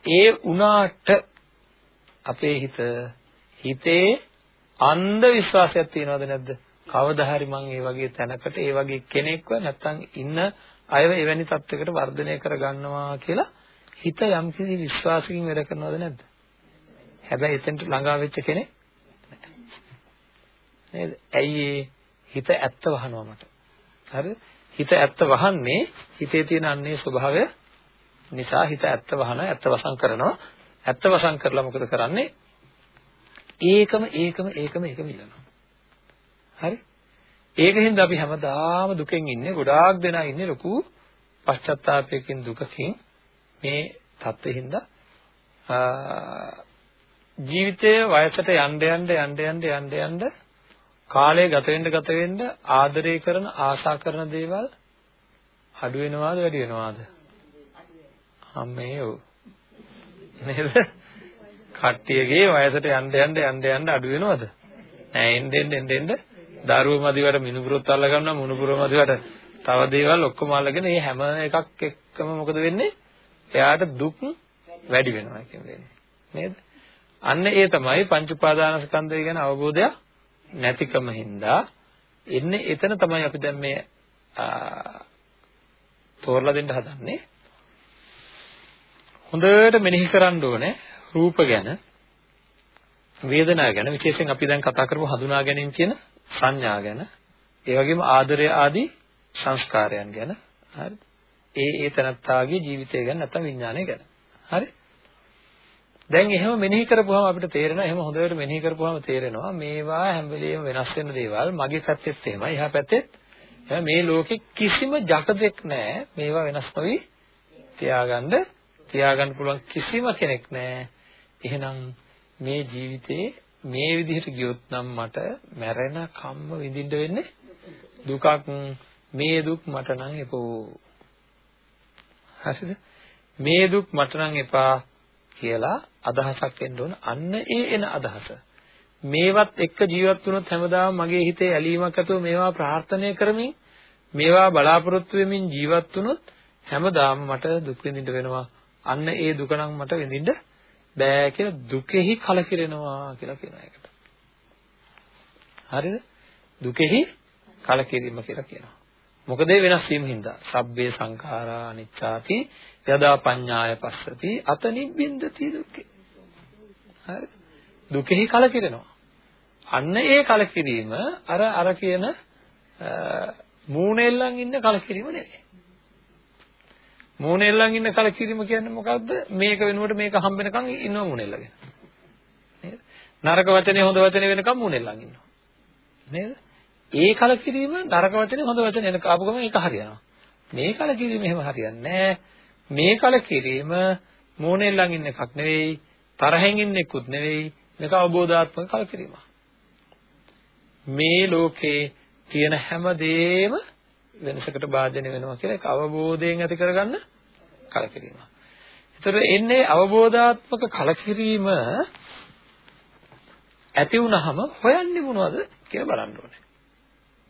ඒ උනාට අපේ හිත හිතේ අන්ධ විශ්වාසයක් තියනවද නැද්ද? කවදා හරි මං ඒ වගේ තැනකට ඒ වගේ කෙනෙක්ව නැත්තම් ඉන්න අයව එවැනි තත්යකට වර්ධනය කර ගන්නවා කියලා හිත යම්කිසි විශ්වාසකින් වැඩ කරනවද නැද්ද? හැබැයි එතෙන්ට ළඟා වෙච්ච කෙනෙක් නේද? ඇයි හිත ඇත්ත වහනවා මට. හරි? හිත ඇත්ත වහන්නේ හිතේ තියෙන අන්නේ ස්වභාවය නිසා හිත ඇත්ත වහන ඇත්ත වසන් කරනවා. ඇත්ත වසන් කරලා මොකද කරන්නේ? ඒකම ඒකම ඒකම ඒකම ඉල්ලනවා. හරි? ඒකින්ද අපි හැමදාම දුකෙන් ඉන්නේ. ගොඩාක් දෙනා ඉන්නේ ලොකු පශ්චාත්තාවයකින් දුකකින් මේ தත්ත්වෙින්ද ජීවිතයේ වයසට යන්න යන්න යන්න යන්න යන්න යන්න කාලය ගත වෙන්න ගත වෙන්න ආදරය කරන ආශා කරන දේවල් අඩු වෙනවාද වැඩි වෙනවාද අම්මේ ඔව්. නේද? කට්ටියගේ වයසට යන්න යන්න යන්න යන්න අඩු වෙනවද? නෑ එන්න එන්න එන්න එන්න දරුවෝ මදිවට මිනුපුරොත් අල්ල ගන්නවා මුනුපුරෝ මදිවට තව දේවල් ඔක්කොම අල්ලගෙන මේ හැම එකක් එක්කම මොකද වෙන්නේ? එයාට දුක් වැඩි වෙනවා කියන්නේ නේද? අන්න ඒ තමයි පංච උපාදානස්කන්ධය ගැන අවබෝධයක් නැතිකම හින්දා එන්නේ එතන තමයි අපි දැන් මේ තෝරලා දෙන්න හදන්නේ. හොඳට මෙනෙහි කරන්න ඕනේ රූප ගැන වේදනා ගැන විශේෂයෙන් අපි දැන් කතා කරපු හඳුනා ගැනීම කියන සංඥා ගැන ඒ වගේම ආදරය ආදී සංස්කාරයන් ගැන. හරි ඒ ඒ තනත්තාගේ ජීවිතය ගැන නැත්නම් විඥානය ගැන. හරි? දැන් එහෙම මෙනෙහි කරපුවාම අපිට තේරෙනවා එහෙම හොඳට මෙනෙහි කරපුවාම තේරෙනවා මේවා හැම වෙලෙම වෙනස් වෙන දේවල් මගේ පැත්තෙත් එහෙමයි එහා පැත්තෙත් මේ ලෝකෙ කිසිම జగදෙක් නැහැ මේවා වෙනස් නොවි තියාගන්න තියාගන්න පුළුවන් කිසිම කෙනෙක් නැහැ. එහෙනම් මේ ජීවිතේ මේ විදිහට ගියොත් නම් මට මැරෙන කම්ම විඳින්න වෙන්නේ දුකක්. මේ දුක් මට නම් එපෝ. හරිද? මේ දුක් මට නම් එපා කියලා අදහසක් එන්න ඕන. අන්න ඒ එන අදහස. මේවත් එක්ක ජීවත් වුණොත් හැමදාම මගේ හිතේ ඇලීමක් ඇතුව මේවා ප්‍රාර්ථනා කරමින් මේවා බලාපොරොත්තු වෙමින් ජීවත් වුණොත් හැමදාම මට දුක් විඳින්න වෙනවා. අන්න ඒ දුක නම් මට විඳින්න බෑ කියලා දුකෙහි කලකිරෙනවා කියලා කියන එකට. හරිද? දුකෙහි කලකිරීම කියලා කියනවා. මොකද ඒ වෙනස් වීම හින්දා සබ්බේ සංඛාරා අනිච්චාති යදා පඤ්ඤාය පස්සති අත නිබ්බින්දති දුක්ඛේ. හරි? දුකෙහි කලකිරෙනවා. අන්න ඒ කලකිරීම අර අර කියන මූණෙල්ලන් ඉන්න කලකිරීම නෙවෙයි. මූණෙල්ලන් ඉන්න කලකිරීම කියන්නේ මොකද්ද? මේක වෙනුවට මේක හම්බෙනකන් ඉන්නව මූණෙල්ලගෙන. නේද? නරක වචනේ හොඳ වචනේ වෙනකන් මූණෙල්ලන් ඉන්නවා. නේද? ඒ කලකිරීම නරක වචනේ හොඳ වචනේ එනක ආපු ගමන් ඒක හරියනවා. මේ කලකිරීම එහෙම හරියන්නේ මේ කලකිරීම මූණෙල්ලන් ඉන්න එකක් නෙවෙයි, තරහෙන් ඉන්න එකකුත් නෙවෙයි, මේක අවබෝධාත්මක කලකිරීමක්. මේ ලෝකේ තියෙන හැම දෙෙම වෙනසකට භාජනය වෙනවා කියලා ඒක අවබෝධයෙන් ඇති කරගන්න කලකිරීම. ඒතර එන්නේ අවබෝධාත්මක කලකිරීම ඇති වුනහම හොයන්නේ මොනවද කියලා බලන්න ඕනේ.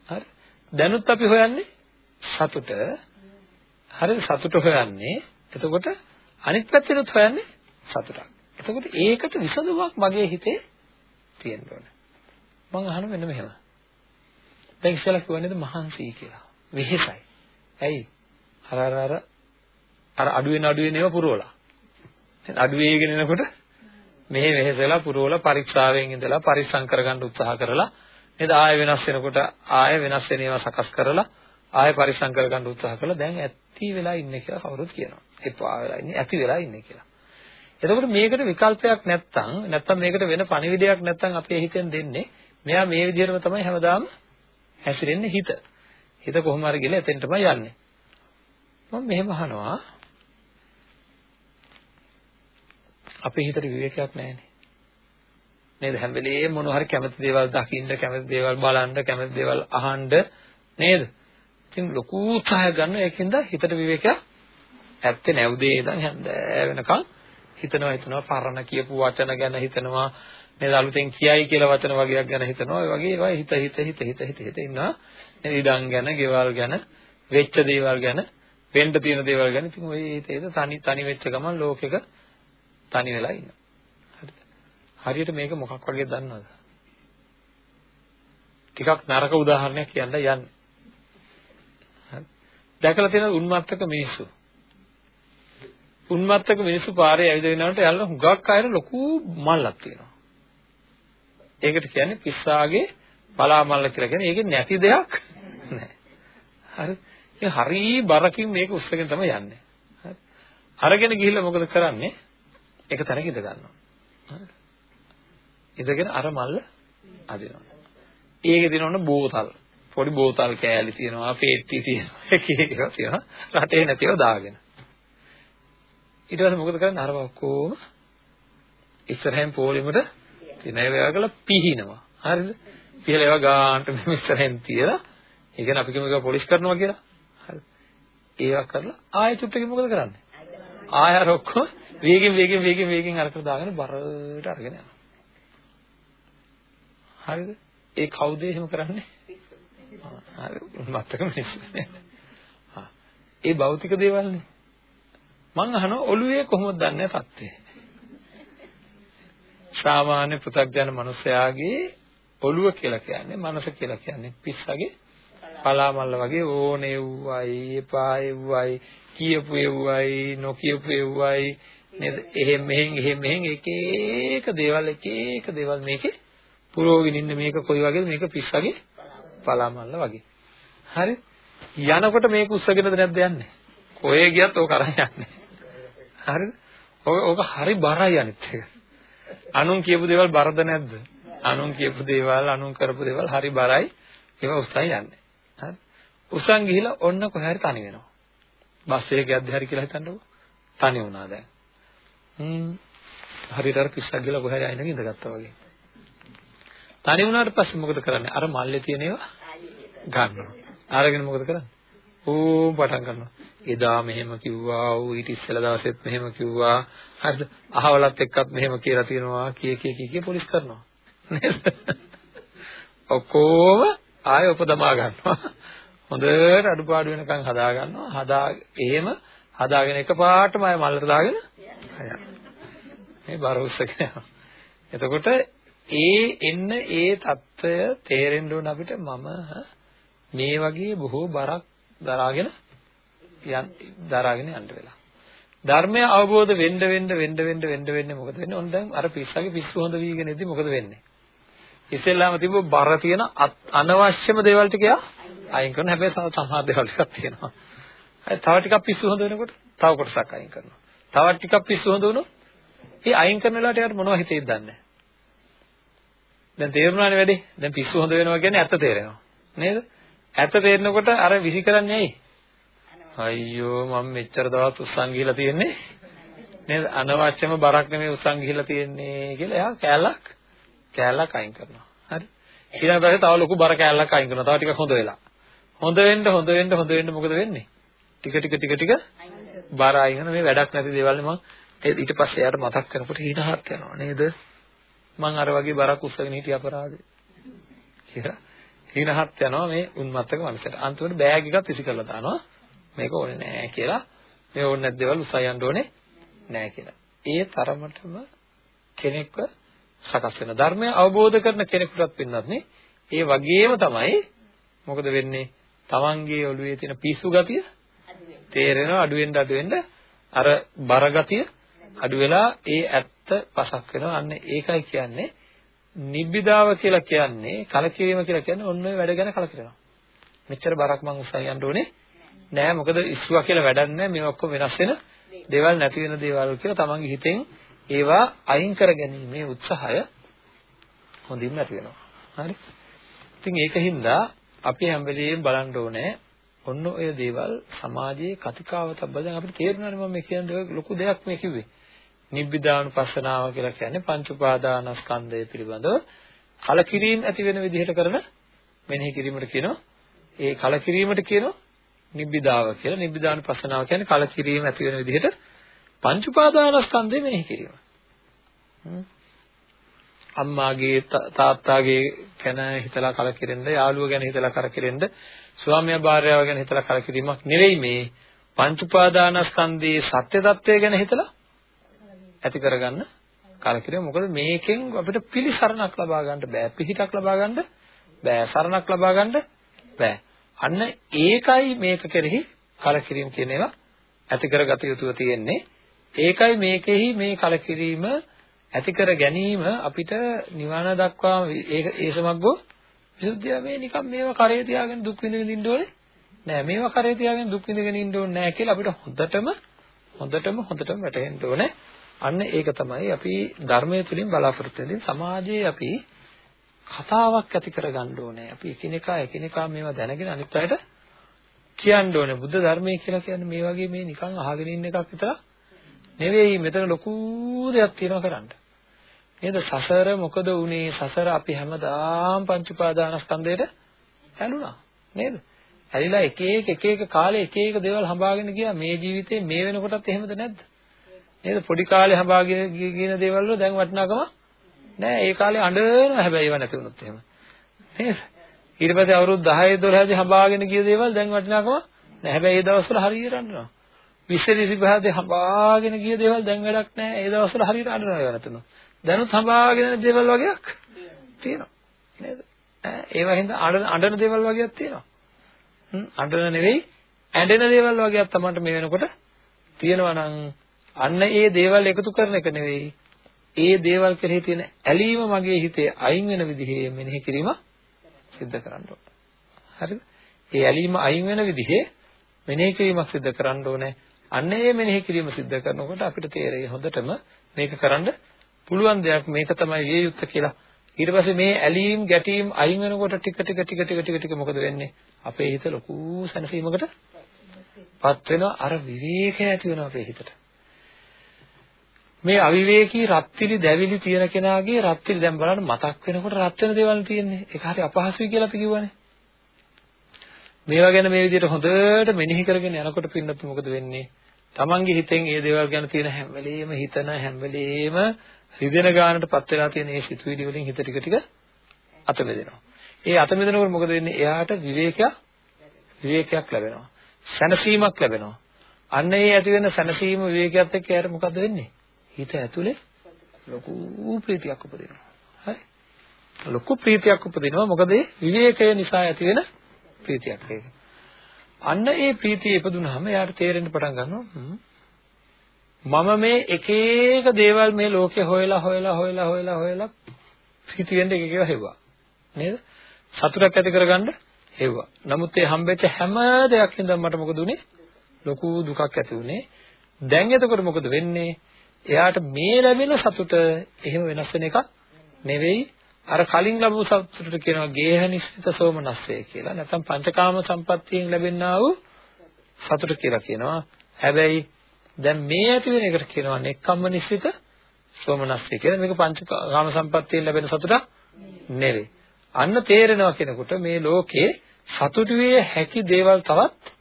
හරි. දැනුත් අපි හොයන්නේ සතුට. හරිද? සතුට හොයන්නේ. එතකොට අනිත් පැත්තෙනුත් හොයන්නේ සතුටක්. එතකොට ඒකට විසඳුමක් මගේ හිතේ තියෙන්න ඕනේ. මම අහන මෙන්න මෙහෙම. දැන් ඉස්සෙල්ලා කියවන්නේද මහන්සි කියලා. වෙහෙසයි. ඇයි? අර අර අර අර අඩුවෙන් අඩුවෙන් ඒවා පුරවලා. දැන් අඩු වේගෙන එනකොට මෙහෙ වෙහෙසලා පුරවලා පරීක්ෂාවෙන් ඉඳලා පරිස්සම් කරගන්න උත්සාහ කරලා නේද ආය වෙනස් වෙනකොට ආය වෙනස් වෙන ඒවා සකස් කරලා ආය පරිස්සම් කරගන්න උත්සාහ කරලා දැන් ඇති වෙලා ඉන්නේ කියලා කවුරුත් කියනවා. එපා වෙලා ඉන්නේ ඇති වෙලා ඉන්නේ කියලා. එතකොට මේකට විකල්පයක් නැත්තම් නැත්තම් මේකට වෙන පණිවිඩයක් නැත්තම් අපේ හිතෙන් දෙන්නේ මෙයා මේ විදිහටම තමයි හැමදාම හැසිරෙන්නේ හිත. හිත කොහොම හරි ගිහලා එතෙන්ටමයි යන්නේ. මම මෙහෙම අහනවා අපේ හිතට විවේකයක් නැහැනේ. නේද? හැම වෙලේම මොන හරි කැමති දේවල් දකින්න කැමති දේවල් බලන්න කැමති දේවල් අහන්න නේද? ඉතින් ලොකු උත්සාහයක් ගන්න ඒකින්ද හිතට විවේකයක් ඇත්තේ නැව් දේ ඉඳන් හැන්දෑ වෙනකන් හිතනවා හිතනවා පරණ කියපු වචන ගැන හිතනවා. නේද? අලුතෙන් කියයි කියලා වචන වගේක් ගැන හිතනවා. ඒ වගේ ඒවා හිත හිත හිත හිත හිත හිත ඉන්නවා. ඉඩම් ගැන, ගෙවල් ගැන, වෙච්ච දේවල් ගැන, වෙන්න තියෙන දේවල් ගැන. ඉතින් ඔය හිතේද තනි තනි වෙච්ච ගමන් ලෝකෙක තනි වෙලා ඉන්නවා. හරිද? හරියට මේක මොකක් වගේ දන්නවද? ටිකක් නරක උදාහරණයක් කියන්න යන්නේ. හරි. දැකලා තියෙන උන්මත්තක මිනිස්සු. උන්මත්තක මිනිස්සු පාරේ ඇවිදගෙන යනකොට යාළුවා හුඟක් අයර ලොකු මල්ලක් තියෙනවා. ඒකට කියන්නේ පිස්සාගේ බලාමල්ල කියලා කියන්නේ ඒකේ නැති දෙයක් නැහැ. හරි. ඒ හරි බරකින් මේක උස්සගෙන තමයි යන්නේ. හරි. අරගෙන ගිහිල්ලා මොකද කරන්නේ? ඒක තැනක ඉඳ ගන්නවා. හරි. ඉඳගෙන අර මල්ල අදිනවා. ඒකේ දිනවන බෝතල්. පොඩි බෝතල් කෑලි තියෙනවා, පේට්ටි තියෙනවා, එක එක ඒවා තියෙනවා. රටේ නැතිව දාගෙන. ඊට පස්සේ මොකද කරන්නේ? අරව ඔක්කොම ඉස්සරහෙන් පොලිමට තියෙන ඒවා කරලා පිහිනවා. හරිද? කියලා ඒවා ගානට මෙස්සරෙන් තියලා ඒ කියන්නේ අපි කියමු ඒක පොලිෂ් කරනවා කියලා. හරි. ඒවා කරලා ආයෙ චුට්ටකින් මොකද කරන්නේ? ආය අර ඔක්කොම වේගෙන් වේගෙන් වේගෙන් වේගෙන් අරකට දාගෙන බරට අරගෙන යනවා. හරිද? ඒ කවුද එහෙම කරන්නේ? හරි මත්තක මිනිස්සු හා ඒ භෞතික දේවල්නේ මං අහනවා ඔළුවේ කොහොමද දන්නේ තත්ත්වය සාමාන්‍ය පෘථග්ජන මනුස්සයාගේ ඔළුව කියලා කියන්නේ මනස කියලා කියන්නේ පිස්සගේ පලාමල්ල වගේ ඕනේ වුවයි එපා එව්වයි කියපු එව්වයි නොකියපු එව්වයි නේද? එහෙම මෙහෙන් එහෙම මෙහෙන් එක එක දේවල් එක එක දේවල් මේකේ පුරෝගෙන ඉන්න මේක කොයි වගේද? මේක පිස්සගේ පලාමල්ල වගේ. හරි? යනකොට මේක උස්සගෙනද නැද්ද යන්නේ? කොහේ ගියත් ඕක අරන් යන්නේ. හරිද? ඕක හරි බරයි අනිත් එක. අනුන් කියපු දේවල් බරද නැද්ද? අනුන් කියපු දේවල් අනුන් කරපු දේවල් හරි බරයි. ඒවා උස්සන් යන්නේ. හරි? උස්සන් ගිහිලා ඔන්න කොහේ හරි තනි වෙනවා. බස් එකේ යද්දි හරි කියලා හිතන්නකෝ. තනි වුණා දැන්. හ්ම් හරියට අර පිස්සක් ගිහලා කොහේ හරි අයිනක ඉඳගත්තා වගේ තනි වුණාට පස්සේ මොකද කරන්නේ අර මල්ලේ තියෙන ඒවා ගන්නවා. අරගෙන මොකද කරන්නේ? ඌ පටන් ගන්නවා. එදා මෙහෙම කිව්වා, ඌ ඊට ඉස්සෙල්ලා දවසෙත් මෙහෙම කිව්වා. හරිද? අහවලත් එක්කත් මෙහෙම කියලා තියෙනවා. කී කී කී කී පොලිස් කරනවා. නේද? ඔක්කොම ආයෙ උපදමා ගන්නවා. හොඳට අඩුපාඩු වෙනකන් හදා ගන්නවා. හදා එහෙම හදාගෙන එකපාරටම අය මල්ලට දාගෙන මේ බර උස්සගෙන එතකොට ඒ එන්න ඒ తত্ত্বය තේරෙන්න ඕන අපිට මම මේ වගේ බොහෝ බරක් දරාගෙන දරාගෙන යන්න වෙලා ධර්මය අවබෝධ වෙන්න වෙන්න වෙන්න වෙන්න වෙන්න වෙන්නේ මොකද වෙන්නේ? ඔන්න දැන් අර පිස්සගේ පිස්සු හොඳ වීගෙන ඉදදී මොකද වෙන්නේ? ඉස්සෙල්ලාම තිබ්බ බර තියෙන අනවශ්‍යම දේවල් ටික එයා අයින් කරන හැබැයි සමහර දේවල් ටිකක් තියෙනවා. තව ටිකක් පිස්සු හොඳ වෙනකොට තව කොටසක් අයින් කරනවා. තව ටිකක් පිස්සු හොඳ වුණොත් ඒ අයින් කරන වෙලාවට යාට මොනවද හිතෙයිද දන්නේ දැන් තේරුණානේ වැඩි. දැන් පිස්සු හොඳ වෙනවා කියන්නේ ඇත්ත තේරෙනවා. නේද? ඇත්ත තේරෙනකොට අර විසි කරන්නේ ඇයි? අයියෝ මම මෙච්චර දවස් උස්සන් ගිහිලා තියෙන්නේ. නේද? අනවශ්‍යම බරක් නෙමෙයි උස්සන් ගිහිලා තියෙන්නේ කියලා එයා කෑල්ලක් කෑල්ලක් අයින් කරනවා. හරි? ඊළඟ දවසේ තව ලොකු බර කෑල්ලක් අයින් කරනවා. තව ටිකක් හොඳ වෙලා. හොඳ වෙන්න හොඳ වෙන්න හොඳ වෙන්න මොකද වෙන්නේ? ටික ටික ටික ටික බර අයින් කරන මේ වැඩක් නැති දේවල් නේ මම ඊට පස්සේ එයාට මතක් කරනකොට හිනහත් යනවා නේද? මං අර වගේ බරක් උස්සගෙන හිටිය අපරාධේ කියලා හිනහත් යනවා මේ උන්මත්තක මනසට. අන්තිමට බෑග් එකත් විසි කරලා දානවා. මේක ඕනේ නෑ කියලා. මේ ඕනේ නැති දේවල් උසයි යන්න ඕනේ නෑ කියලා. ඒ තරමටම කෙනෙක්ව සකස් වෙන ධර්මය අවබෝධ කරන කෙනෙකුටත් වෙන්නත් නේ. ඒ වගේම තමයි මොකද වෙන්නේ? තමන්ගේ ඔළුවේ තියෙන පිස්සු ගතිය තේරෙනවා අඩු වෙන්න අඩු වෙන්න අර බර ගතිය අඩු වෙලා ඒ ඇත්ත පසක් වෙනවා. අන්න ඒකයි කියන්නේ නිබ්බිදාව කියලා කියන්නේ කලකිරීම කියලා කියන්නේ ඔන්න ඔය වැඩ ගැන කලකිරෙනවා. මෙච්චර බරක් මං උසයි යන්න ඕනේ නෑ මොකද ඉස්සුවා කියලා වැඩක් නෑ මේ ඔක්කොම වෙනස් වෙන දේවල් නැති වෙන දේවල් කියලා තමන්ගේ හිතෙන් ඒවා අයින් කරගැනීමේ උත්සාහය හොඳින් නැති වෙනවා. හරි. ඉතින් ඒකින්ද අපි හැම වෙලෙම බලන්න ඕනේ ඔන්න ඔය දේවල් සමාජයේ කතිකාවතක් බල දැන් අපිට තේරුණානේ මම මේ කියන දේ ලොකු දෙයක් මේ කිව්වේ. නිබ්බිදානුපස්සනාව කියලා කියන්නේ පංච උපාදානස්කන්ධය පිළිබඳව කලකිරීම ඇති වෙන විදිහට කරන මෙනෙහි කිරීමට කියනවා. ඒ කලකිරීමට කියනවා නිබ්බිදාව කියලා. නිබ්බිදානුපස්සනාව කියන්නේ කලකිරීම ඇති වෙන විදිහට පංච උපාදානස්කන්ධය මෙනෙහි කිරීම. අම්මාගේ තාත්තාගේ ගැන හිතලා කලකිරෙන්න යාළුව ගැන හිතලා කලකිරෙන්න ස්වාමියා භාර්යාව ගැන හිතලා කලකිරීමක් නෙවෙයි මේ පංච උපාදානස්කන්ධයේ සත්‍ය తත්වය ගැන හිතලා ඇති කරගන්න කලකිරීම. මොකද මේකෙන් අපිට පිළිසරණක් ලබා ගන්න බෑ. පිහිටක් ලබා ගන්න බෑ. සරණක් ලබා ගන්න බෑ. අන්න ඒකයි මේක කෙරෙහි කලකිරීම කියන ඒවා ඇති කරගත යුතුව තියෙන්නේ. ඒකයි මේකෙහි මේ කලකිරීම ඇති කර ගැනීම අපිට නිවන දක්වා ඒක ඒ සමග්ගෝ විසුද්ධිය මේ නිකන් මේවා කරේ තියාගෙන දුක් විඳ විඳින්න ඕනේ නෑ මේවා කරේ තියාගෙන දුක් විඳගෙන ඉන්න ඕනේ නෑ කියලා අපිට හොඳටම හොඳටම හොඳටම වැටහෙන්න ඕනේ අන්න ඒක තමයි අපි ධර්මයේ තුලින් බලාපොරොත්තු වෙන්නේ සමාජයේ අපි කතාවක් ඇති කරගන්න ඕනේ. අපි එකිනෙකා එකිනෙකා මේවා දැනගෙන අනිත් අයට කියන්න ඕනේ. බුද්ධ ධර්මයේ කියලා කියන්නේ මේ වගේ මේ නිකන් අහගෙන ඉන්න එකක් විතර නෙවෙයි. මෙතන ලොකු දෙයක් තියෙනවා කරන්න. නේද? සසර මොකද වුනේ? සසර අපි හැමදාම පංච උපාදානස්කන්ධයට ඇලුනා. නේද? ඇලිලා එක එක එක එක කාලේ එක එක දේවල් හඹාගෙන ගියා. මේ ජීවිතේ මේ වෙනකොටත් එහෙමද නැද්ද? නේද? පොඩි කාලේ හඹාගෙන ගින දේවල් වල දැන් වටිනාකම නෑ. ඒ කාලේ අඬනවා හැබැයි ඒව නැති වුණොත් එහෙම. නේද? ඊට පස්සේ අවුරුදු 10 12 දී හඹාගෙන ගිය දේවල් දැන් වටිනාකම නෑ. හැබැයි ඒ දවස්වල හරියට අඬනවා. 20 25 දී හඹාගෙන ගිය දේවල් දැන් වැඩක් නෑ. ඒ දවස්වල හරියට අඬනවා ඒව නැතුණා. දැනුත් හඹාගෙන දේවල් වගේක් තියෙනවා. නේද? ඒවා හින්දා අඬන අඬන දේවල් වගේක් තියෙනවා. හ්ම් අඬන නෙවෙයි ඇඬෙන දේවල් වගේක් තමයි මේ වෙනකොට තියෙනවා නම් අන්න ඒ දේවල් එකතු කරන එක නෙවෙයි ඒ දේවල් කෙරෙහි තියෙන ඇලීම මගේ හිතේ අයින් වෙන විදිහේ මෙනෙහි කිරීම සිද්ධ කරන්න ඕන. හරිද? ඒ ඇලීම අයින් වෙන විදිහේ මෙනෙහි කිරීමක් සිද්ධ කරන්න ඕනේ. අන්න ඒ මෙනෙහි කිරීම සිද්ධ කරනකොට අපිට තේරෙයි හොඳටම මේක කරන්න පුළුවන් දෙයක් මේක තමයි විය යුත්තේ කියලා. ඊට පස්සේ මේ ඇලීම් ගැටීම් අයින් වෙනකොට ටික ටික ටික ටික ටික ටික මොකද වෙන්නේ? අපේ හිත ලොකු සැනසීමකට පත් වෙනවා අර විවේකය ඇති වෙනවා අපේ හිතට. මේ අවිවේකී රත්තිලි දැවිලි තියෙන කෙනාගේ රත්තිලි දැන් බලන්න මතක් වෙනකොට රත් වෙන දේවල් තියෙන්නේ. ඒක හරි අපහසුයි කියලා අපි කිව්වනේ. මේවා ගැන මේ විදිහට හොඳට මෙනෙහි කරගෙන යනකොට පින්නත් මොකද වෙන්නේ? Tamange හිතෙන් මේ දේවල් ගැන තියෙන හැම වෙලෙම හිතන හැම වෙලෙම රිදෙන ගානටපත් වෙලා තියෙන මේ සිතුවිලි වලින් හිත ටික ටික අත මෙදෙනවා. ඒ අත මෙදෙනකොට මොකද වෙන්නේ? එයාට විවේකයක් විවේකයක් ලැබෙනවා. සැනසීමක් ලැබෙනවා. අන්න ඒ ඇති වෙන සැනසීම විවේකයක් එක්ක එයාට මොකද වෙන්නේ? හිත ඇතුලේ ලොකු ප්‍රීතියක් උපදිනවා. හරි? ලොකු ප්‍රීතියක් උපදිනවා. මොකද ඒ විවේකය නිසා ඇති වෙන ප්‍රීතියක් ඒක. අන්න ඒ ප්‍රීතිය ඉපදුනහම එයාට තේරෙන්න පටන් ගන්නවා මම මේ එක එක දේවල් මේ ලෝකේ හොයලා හොයලා හොයලා හොයලා හොයලා ප්‍රීති වෙන්න එක එකව හෙව්වා. නේද? සතුටක් ඇති කරගන්න හෙව්වා. නමුත් ඒ හම්බෙච්ච හැම දෙයක් හින්දා මට මොකද උනේ? ලොකු දුකක් ඇති උනේ. දැන් එතකොට මොකද වෙන්නේ? එයාට මේ ලැබෙන සතුට එහෙම වෙනස් වෙන එකක් නෙවෙයි අර කලින් ලැබු සතුටට කියනවා ගේහ නිස්සිත සෝමනස්සය කියලා. නැත්නම් පංචකාම සම්පත්තියෙන් ලැබෙනා වූ සතුට කියලා කියනවා. හැබැයි දැන් මේ ඇති වෙන එකට කියනවා නෙක්ඛම්ම නිස්සිත සෝමනස්සය කියලා. මේක පංචකාම සම්පත්තියෙන් ලැබෙන සතුට නෙවෙයි. අන්න තේරෙනවා කෙනෙකුට මේ ලෝකේ සතුටු විය හැකි දේවල් තවත්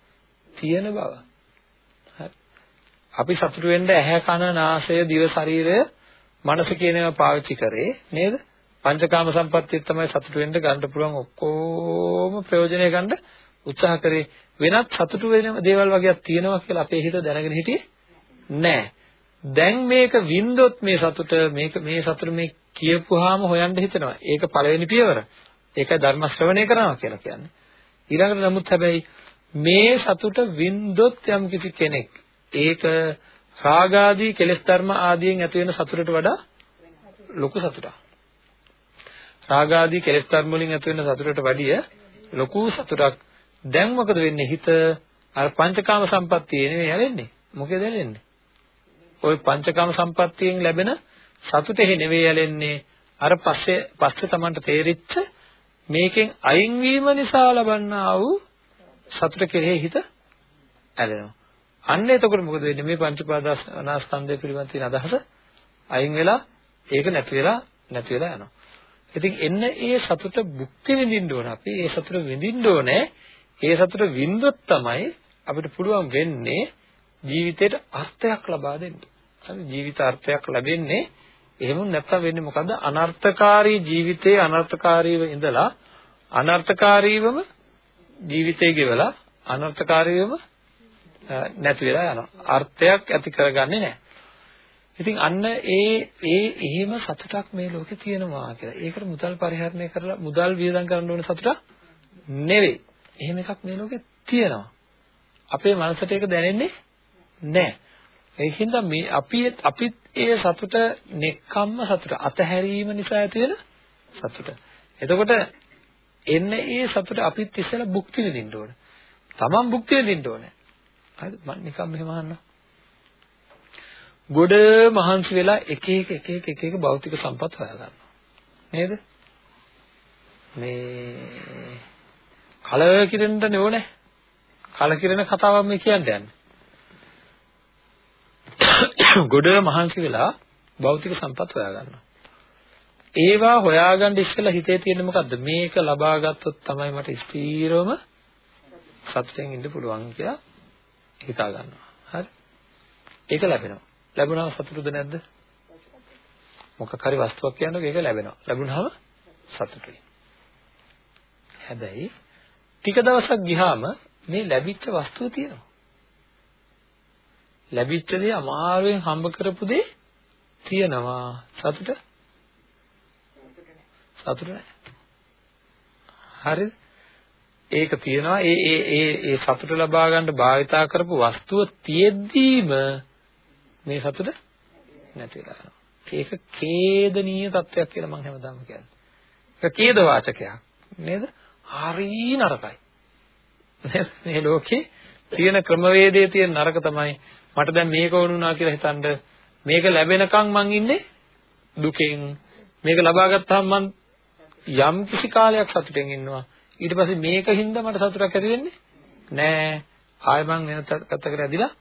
තියෙන බව. අපි සතුටු වෙන්න ඇහැ කන නාසය දිව ශරීරය මනස කියන ඒවා පාවිච්චි කරේ නේද? පංචකාම සම්පත්තිය තමයි සතුටු වෙන්න ගන්න පුළුවන් ඔක්කොම ප්‍රයෝජනය ගන්න උත්සාහ කරේ වෙනත් සතුටු වෙන දේවල් වගේක් තියෙනවා කියලා අපේ හිත දැනගෙන හිටියේ නෑ. දැන් මේක වින්දොත් මේ සතුට මේක මේ සතුට මේ කියපුවාම හොයන්න හිතනවා. ඒක පළවෙනි පියවර. ඒකයි ධර්ම ශ්‍රවණය කරනවා කියලා කියන්නේ. ඊළඟට නමුත් හැබැයි මේ සතුට වින්දොත් යම් කිසි කෙනෙක් ඒක රාගාදී කෙලෙස් ධර්ම ආදියෙන් ඇති වෙන සතුටට වඩා ලොකු සතුටක්. රාගාදී කෙලෙස් ධර්ම වලින් ඇති වෙන සතුටට වැඩිය ලොකු සතුටක්. දැන් මොකද වෙන්නේ? හිත අර පංචකාම සම්පත්තිය නෙවෙයි හැලෙන්නේ. මොකේද හැලෙන්නේ? ওই පංචකාම සම්පත්තියෙන් ලැබෙන සතුටෙහි නෙවෙයි ඇලෙන්නේ අර පස්සේ පස්සේ Tamanට තේරිච්ච මේකෙන් අයින් වීම නිසා ලබන්නා වූ සතුට කෙරෙහි හිත ඇලෙනවා. අන්න එතකොට මොකද වෙන්නේ මේ පංච පාදාස්කන්ධය පිළිබඳ තියෙන අදහස අයින් වෙලා ඒක නැති වෙලා නැති වෙලා යනවා. ඉතින් එන්න ඒ සතුට භුක්ති විඳින්න ඕන අපි. ඒ සතුට විඳින්න ඕනේ. ඒ සතුට විඳොත් තමයි අපිට පුළුවන් වෙන්නේ ජීවිතේට අර්ථයක් ලබා දෙන්න. හරි ජීවිත අර්ථයක් ලැබෙන්නේ එහෙම නැත්තම් වෙන්නේ මොකද්ද? අනර්ථකාරී ජීවිතේ අනර්ථකාරීව ඉඳලා අනර්ථකාරීවම ජීවිතේ ගෙවලා අනර්ථකාරීවම නැති වෙලා යනවා. අර්ථයක් ඇති කරගන්නේ නැහැ. ඉතින් අන්න ඒ ඒ එහෙම සතුටක් මේ ලෝකේ තියෙනවා කියලා. ඒකට මුදල් පරිහරණය කරලා මුදල් වියදම් කරන්න ඕන සතුටක් නෙවෙයි. එහෙම එකක් මේ ලෝකේ තියෙනවා. අපේ මනසට ඒක දැනෙන්නේ නැහැ. ඒකින්ද මේ අපි අපිත් ඒ සතුට නෙක්කම්ම සතුට අතහැරීම නිසා ඇති වෙන සතුට. එතකොට එන්න ඒ සතුට අපිත් ඉස්සෙල්ලා භුක්ති විඳින්න ඕන. Taman භුක්ති විඳින්න ඕනේ. හරිද? මම නිකන් මෙහෙම අහන්නම්. ගොඩ මහන්සි වෙලා එක එක එක එක එක එක භෞතික සම්පත් හොයාගන්නවා. නේද? මේ කලකිරෙන්න නෙවනේ. කලකිරෙන කතාවක් මේ කියන්නේ යන්නේ. ගොඩ මහන්සි වෙලා භෞතික සම්පත් හොයාගන්නවා. ඒවා හොයාගන්න ඉස්සෙල්ලා හිතේ තියෙන මොකද්ද? මේක ලබා ගත්තොත් තමයි මට ස්ථීරවම සතුටෙන් ඉන්න පුළුවන් කියලා හිතා ගන්නවා. හරි? ඒක ලැබෙනවා. ලැබුණාම සතුටුද නැද්ද? මොකක් හරි වස්තුවක් කියනකොට ඒක ලැබෙනවා. ලැබුණාම සතුටුයි. හැබැයි ටික දවසක් ගියාම මේ ලැබිච්ච වස්තුව තියෙනවා. ලැබිච්ච දේ අමාරුවෙන් හම්බ කරපු දේ තියෙනවා. සතුට? සතුට නැහැ. හරිද? ඒක තියෙනවා. ඒ ඒ ඒ ඒ සතුට ලබා ගන්න භාවිතා කරපු වස්තුව තියෙද්දීම මේ සතුට නැති වෙලා යනවා. ඒක ඛේදනීය තත්වයක් කියලා මම හැමදාම කියන්නේ. ඒක ඛේද වාචකයක් නේද? හරි නරකයි. මේ ලෝකේ තියෙන ක්‍රමවේදයේ තියෙන නරක තමයි මට දැන් මේක වුණා කියලා හිතනද? මේක ලැබෙනකන් මං ඉන්නේ දුකෙන්. මේක ලබා ගත්තාම මං යම් කිසි කාලයක් සතුටෙන් ඉන්නවා. ඊට පස්සේ මේකින්ද මට සතුටක් ඇති වෙන්නේ නෑ. ආයෙ මං වෙන පැත්තකට ඇදිලා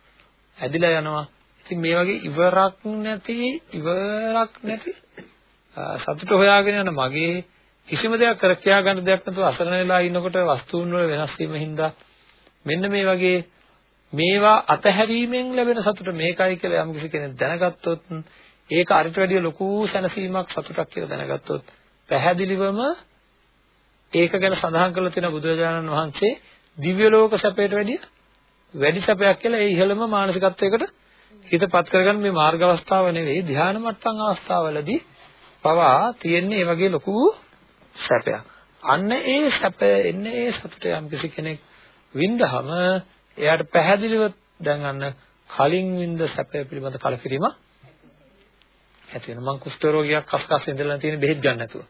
ඇදිලා යනවා. ඉතින් මේ වගේ ඉවරක් නැති ඉවරක් නැති සතුට හොයාගෙන යන මගේ කිසිම දෙයක් කර කියා ගන්න දෙයක් නැතුව අසරණ වෙලා ඉන්නකොට වස්තුන් වල වෙනස් වීම හින්දා මෙන්න මේ වගේ මේවා අතහැරීමෙන් ලැබෙන සතුට මේකයි කියලා යම් කිසි කෙනෙක් දැනගත්තොත් ඒක අරිට වැඩිය ලොකු සැනසීමක් සතුටක් කියලා දැනගත්තොත් පැහැදිලිවම ඒක ගැන සඳහන් කරලා තියෙන බුදුරජාණන් වහන්සේ දිව්‍ය ලෝක සැපයට වැඩිය වැඩි සැපයක් කියලා ඒ ඉහළම මානසිකත්වයකට හිතපත් කරගන්න මේ මාර්ග අවස්ථාව නෙවෙයි ධ්‍යාන මට්ටම් අවස්ථාවලදී පවා තියෙන්නේ මේ වගේ ලොකු සැපයක්. අන්න ඒ සැප එන්නේ ඒ සතුට යම් කිසි කෙනෙක් වින්දහම එයාට පැහැදිලිව දැන් අන්න කලින් වින්ද සැපය පිළිබඳ කලකිරීම ඇති වෙනවා. මං කුෂ්ඨ රෝගියක් කසකස ඉඳලා තියෙන බෙහෙත් ගන්න නැතුව.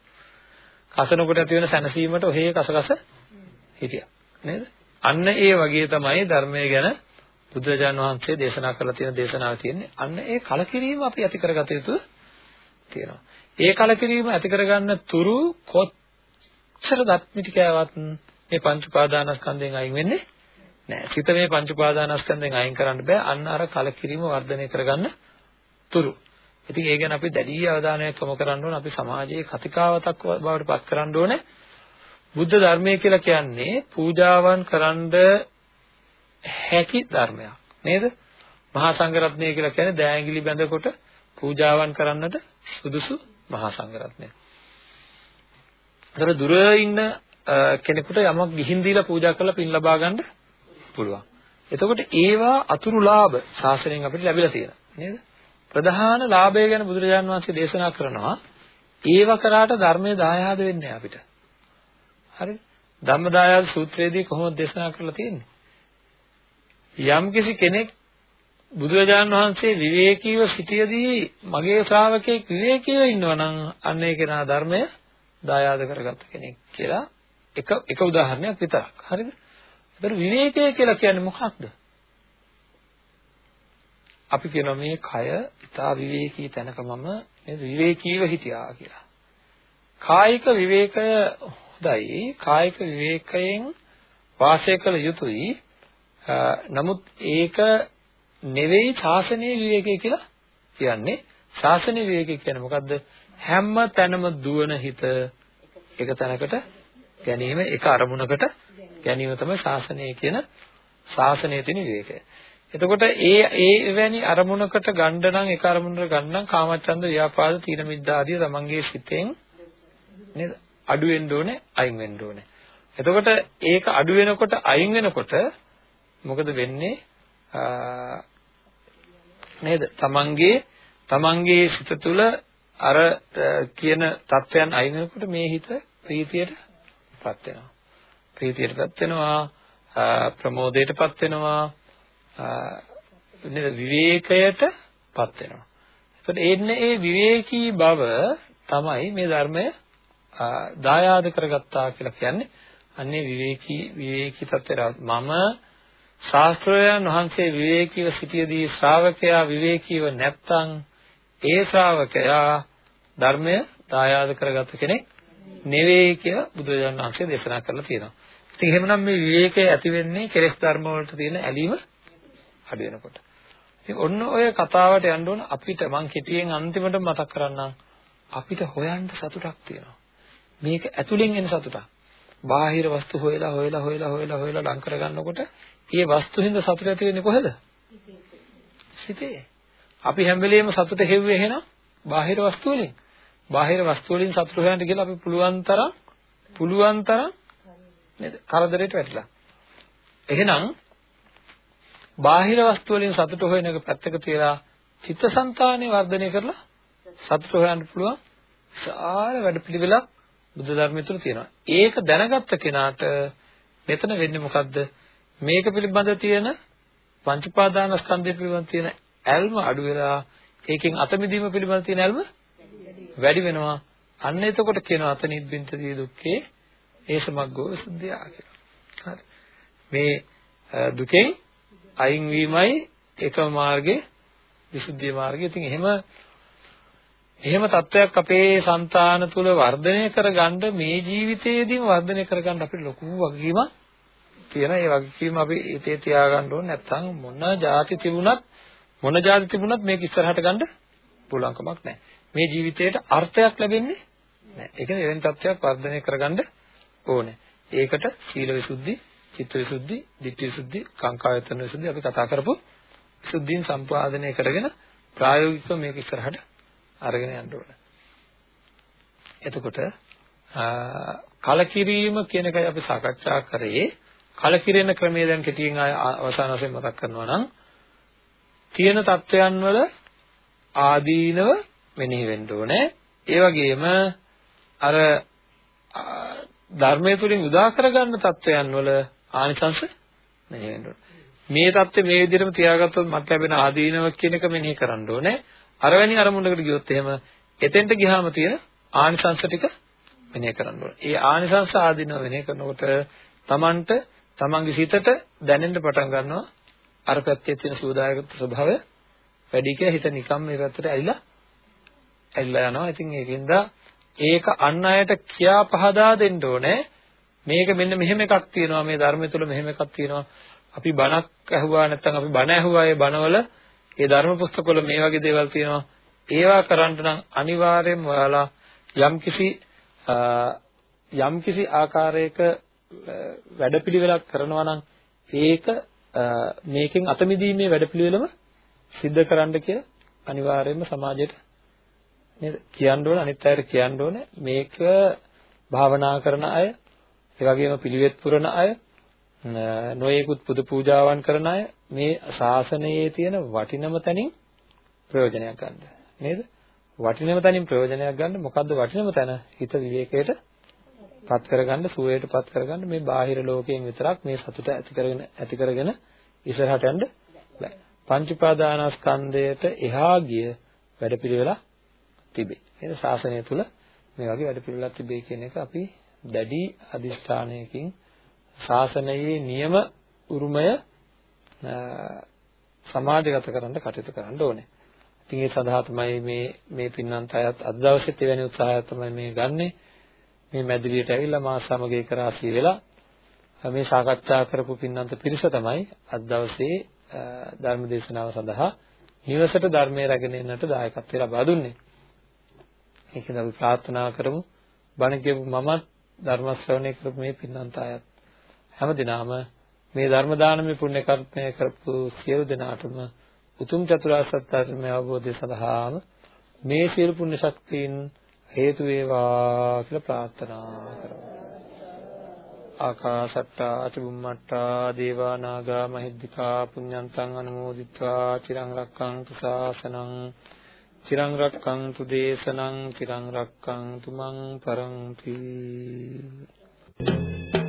කසනකොට ඇති වෙන සැනසීමට ඔහේ කසකස හිටියා. නේද? අන්න ඒ වගේ තමයි ධර්මය ගැන බුදුරජාණන් වහන්සේ දේශනා කරලා තියෙන දේශනාව තියෙන්නේ. අන්න ඒ කලකිරීම අපි ඇති කරගත යුතු තියෙනවා. ඒ කලකිරීම ඇති කරගන්න තුරු කොච්චර දත්මිටි කෑවත් මේ පංච උපාදානස්කන්ධයෙන් අයින් වෙන්නේ නැහැ. සිත මේ පංච උපාදානස්කන්ධයෙන් අයින් කරන්න බෑ. අන්න අර කලකිරීම වර්ධනය කරගන්න තුරු. ඉතින් ඒ ගැන අපි දැඩි අවධානයක් යොමු කරන්න ඕන. අපි සමාජයේ කතිකාවතක් බවට පත් කරන්න ඕනේ. බුද්ධ ධර්මය කියලා කියන්නේ පූජාවන් කරන්න හැකි ධර්මයක්. නේද? මහා සංඝරත්නය කියලා කියන්නේ දෑංගිලි බැඳකොට පූජාවන් කරන්නට සුදුසු මහා සංඝරත්නය. ඒතර දුර ඉන්න කෙනෙකුට යමක් ගිහින් දීලා පූජා කරලා පින් ලබා ගන්න පුළුවන්. එතකොට ඒවා අතුරු ලාභ ශාසනයෙන් අපිට ලැබිලා තියෙනවා නේද? ප්‍රධාන ලාභය ගැන බුදුරජාන් වහන්සේ දේශනා කරනවා ඒව කරාට ධර්මයේ දායාද වෙන්නේ අපිට. හරිද? ධම්මදායාද සූත්‍රයේදී කොහොමද දේශනා කරලා තියෙන්නේ? යම්කිසි කෙනෙක් බුදුරජාණන් වහන්සේ විවේකීව සිටියදී මගේ ශ්‍රාවකෙක් විවේකීව ඉන්නවා නම් අන්න ඒ කෙනා ධර්මය දායාද කරගත්ත කෙනෙක් කියලා එක එක උදාහරණයක් විතරක්. හරිද? ඒතර විවේකය කියලා කියන්නේ මොකක්ද? අපි කියනවා මේ කය ඉතා විවේකී තැනක මම නේද විවේකීව හිටියා කියලා. කායික විවේකය හොඳයි. කායික විවේකයෙන් වාසය කළ යුතුයි. නමුත් ඒක නෙවෙයි ශාසනීය විවේකය කියලා කියන්නේ. ශාසනීය විවේකය කියන්නේ මොකද්ද? හැම තැනම දුවන හිත එක තැනකට ගැනීම එක අරමුණකට ගැනීම තමයි ශාසනය කියන ශාසනයේ තියෙන විවේකය. එතකොට ඒ ඒ එවැනි අරමුණකට ගන්න නම් එක අරමුණකට ගන්න නම් කාමච්ඡන්ද ව්‍යාපාද තීන මිද්දා ආදී තමන්ගේ සිතෙන් නේද අඩු වෙන්න ඕනේ අයින් වෙන්න ඕනේ. එතකොට ඒක අඩු වෙනකොට අයින් වෙනකොට මොකද වෙන්නේ නේද තමන්ගේ තමන්ගේ සිත තුළ අර කියන தත්වයන් අයින් වෙනකොට මේ හිත ප්‍රීතියටපත් වෙනවා ප්‍රීතියටපත් වෙනවා ප්‍රමෝදයටපත් වෙනවා නේද? විවේකයටපත් වෙනවා එතකොට එන්නේ ඒ විවේකී බව තමයි මේ ධර්මය දායාද කරගත්තා කියලා කියන්නේ. අන්නේ විවේකී විවේකී තත්ත්වයට මම ශාස්ත්‍රයන් වහන්සේ විවේකීව සිටියේදී ශ්‍රාවකයා විවේකීව නැත්තම් ඒ ශ්‍රාවකයා ධර්මය දායාද කරගත්ත කෙනෙක් නෙවෙයි කියලා බුදුරජාණන් වහන්සේ දේශනා කරලා තියෙනවා. ඉතින් එහෙමනම් මේ විවේකය ඇති වෙන්නේ කෙලෙස් ධර්ම වලට තියෙන ඇලීම අඩු වෙනකොට. ඉතින් ඔන්න ඔය කතාවට යන්න ඕන අපිට මං කෙටියෙන් අන්තිමට මතක් කරන්නම් අපිට හොයන්න සතුටක් තියෙනවා. මේක ඇතුලෙන් එන සතුටක්. බාහිර වස්තු හොයලා හොයලා හොයලා හොයලා හොයලා ලං කරගන්නකොට ඒ වස්තු හින්දා සතුට ඇති වෙන්නේ කොහෙද? සිතේ. අපි හැම වෙලෙම සතුට හෙව්වේ එහෙනම් බාහිර වස්තු වලින්. බාහිර වස්තු වලින් සතුට හොයන්න කියලා අපි පුළුවන් තරම් පුළුවන් තරම් නේද? කරදරයට වැටිලා. එහෙනම් බාහිර වස්තු වලින් සතුට හොයන එක පැත්තක තියලා චිත්තසංතානෙ වර්ධනය කරලා සතුට හොයන්න පුළුවන් සාර වැඩපිළිවෙලක් බුද්ධ ධර්මය තුල තියෙනවා. ඒක දැනගත්ත කෙනාට මෙතන වෙන්නේ මොකද්ද? මේක පිළිබඳ තියෙන පංච උපාදානස්කන්ධය පිළිබඳ තියෙන ඇල්ම අඩු වෙලා ඒකෙන් අත මිදීම පිළිබඳ තියෙන ඇල්ම වැඩි වෙනවා. අන්න එතකොට කියනවා අත නිබ්බින්තදී ඒ සමග්ගෝ සුද්ධියා කියලා. හරි. මේ දුකෙන් අයින් වීමයි එකම මාර්ගයේ විසුද්ධිය මාර්ගය. ඉතින් එහෙම එහෙම තත්වයක් අපේ సంతාන තුල වර්ධනය කරගන්න මේ ජීවිතයේදීම වර්ධනය කරගන්න අපිට ලොකු වගකීමක් තියෙන ඒ වගකීම අපි හිතේ තියාගන්න ඕනේ නැත්නම් මොන જાති තිබුණත් මොන જાති තිබුණත් මේක ඉස්සරහට ගන්න පුළුවන් කමක් නැහැ. මේ ජීවිතයට අර්ථයක් ලැබෙන්නේ නැහැ. ඒ කියන්නේ එවැනි තත්ත්වයක් වර්ධනය කරගන්න ඕනේ. ඒකට සීල විසුද්ධි, චිත්ත විසුද්ධි, ditthi විසුද්ධි, කාංකා වේතන විසුද්ධි අපි කතා කරපු විසුද්ධීන් සම්පාදනය කරගෙන ප්‍රායෝගිකව මේක ඉස්සරහට අරගෙන යන්න ඕනේ. එතකොට කලකිරීම කියන එකයි අපි සාකච්ඡා කරේ. කලකිරෙන ක්‍රමය දැන් කෙටියෙන් අවසාන වශයෙන් මතක් කරනවා නම් තියෙන தත්වයන් වල ආදීනව මෙනෙහි වෙන්න ඕනේ. ඒ වගේම අර ධර්මයේ තුලින් උදා කරගන්න தත්වයන් වල ආනිසංශ මෙනෙහි වෙන්න ඕනේ. මේ தත්ත්වය මේ විදිහටම තියාගත්තොත් මට ලැබෙන ආදීනව කියන එක මෙනෙහි කරන්න ඕනේ. අරවැනි අරමුණකට ගියොත් එහෙම එතෙන්ට ගියාම තියෙන ආනිසංශ ටික මෙනෙහි කරන්න ඕනේ. ඒ ආනිසංශ ආදීනව මෙනෙහි කරනකොට Tamanට තමන්ගේ හිතට දැනෙන්න පටන් ගන්නවා අර පැත්තේ තියෙන සූදායක ස්වභාවය වැඩි කියලා හිත නිකම් මේ පැත්තට ඇවිල්ලා ඇවිල්ලා යනවා. ඉතින් ඒකෙන්ද ඒක අන් අයට කියා පහදා දෙන්න ඕනේ. මේක මෙන්න මෙහෙම එකක් තියෙනවා මේ ධර්මය තුල මෙහෙම එකක් තියෙනවා. අපි බණක් ඇහුවා නැත්නම් අපි බණ ඇහුවා ඒ බණවල ඒ ධර්ම පුස්තකවල මේ වගේ දේවල් තියෙනවා. ඒවා කරන්න නම් අනිවාර්යයෙන්ම ඔයාලා යම්කිසි යම්කිසි ආකාරයක වැඩපිළිවෙලක් කරනවා නම් ඒක මේකෙන් අත මිදීමේ වැඩපිළිවෙලම සිද්ධ කරන්න කියලා අනිවාර්යයෙන්ම සමාජයට නේද? කියන්න ඕන අනිත් අයට කියන්න ඕන. මේක භාවනා කරන අය ඒ වගේම පිළිවෙත් පුරන අය නොයෙකුත් පුදු පූජාවන් කරන අය මේ ශාසනයේ තියෙන වටිනම තැනින් ප්‍රයෝජනයක් ගන්න. නේද? වටිනම තැනින් ප්‍රයෝජනයක් ගන්න මොකද්ද වටිනම තැන? හිත විවේකයට පත් කරගන්න සුවයට පත් කරගන්න මේ බාහිර ලෝකයෙන් විතරක් මේ සතුට ඇති කරගෙන ඇති කරගෙන ඉස්සරහට යන්න බෑ. පංච උපාදානස්කන්ධයට එහා ගිය වැඩපිළිවෙලක් තිබේ. නේද? ශාසනය තුල මේ වගේ වැඩපිළිවෙලක් තිබේ කියන එක අපි දැඩි අදිෂ්ඨානයකින් ශාසනයේ නියම උරුමය සමාජගත කරන්න කටයුතු කරන්න ඕනේ. ඉතින් ඒ සඳහා තමයි මේ මේ පින්නන්ත අයත් අද දවසේත් එවැනි උත්සාහයක් තමයි මේ ගන්නේ. මේ මැදිරියට ඇවිල්ලා මා සමග ඒක රාශී වෙලා මේ සාකච්ඡා කරපු පින්නන්ත පිරිස තමයි අද දවසේ ධර්ම දේශනාව සඳහා නිවසට ධර්මයේ රැගෙන එන්නට දායකත්වය ලබා දුන්නේ. ඒකද අපි ප්‍රාර්ථනා කරමු බණ කියපු මමත් ධර්ම ශ්‍රවණය කරපු මේ පින්නන්ත අයත් හැම දිනම මේ ධර්ම දානමය පුණ්‍ය කර්මය කරපු සියලු දෙනාටම උතුම් චතුරාර්ය සත්‍ය ධර්මය අවබෝධය සඳහාම මේ සියලු පුණ්‍ය ශක්තියින් හේතු වේවා කියලා ප්‍රාර්ථනා කරමු. ආකාසට්ටා චුම්මට්ටා දේවා නාග මහිද්దికා පුඤ්ඤන්තං අනුමෝදිත්වා චිරං රක්ඛන්තු ශාසනං චිරං රක්ඛන්තු දේශනං චිරං රක්ඛන්තු මං පරන්ති Thank you.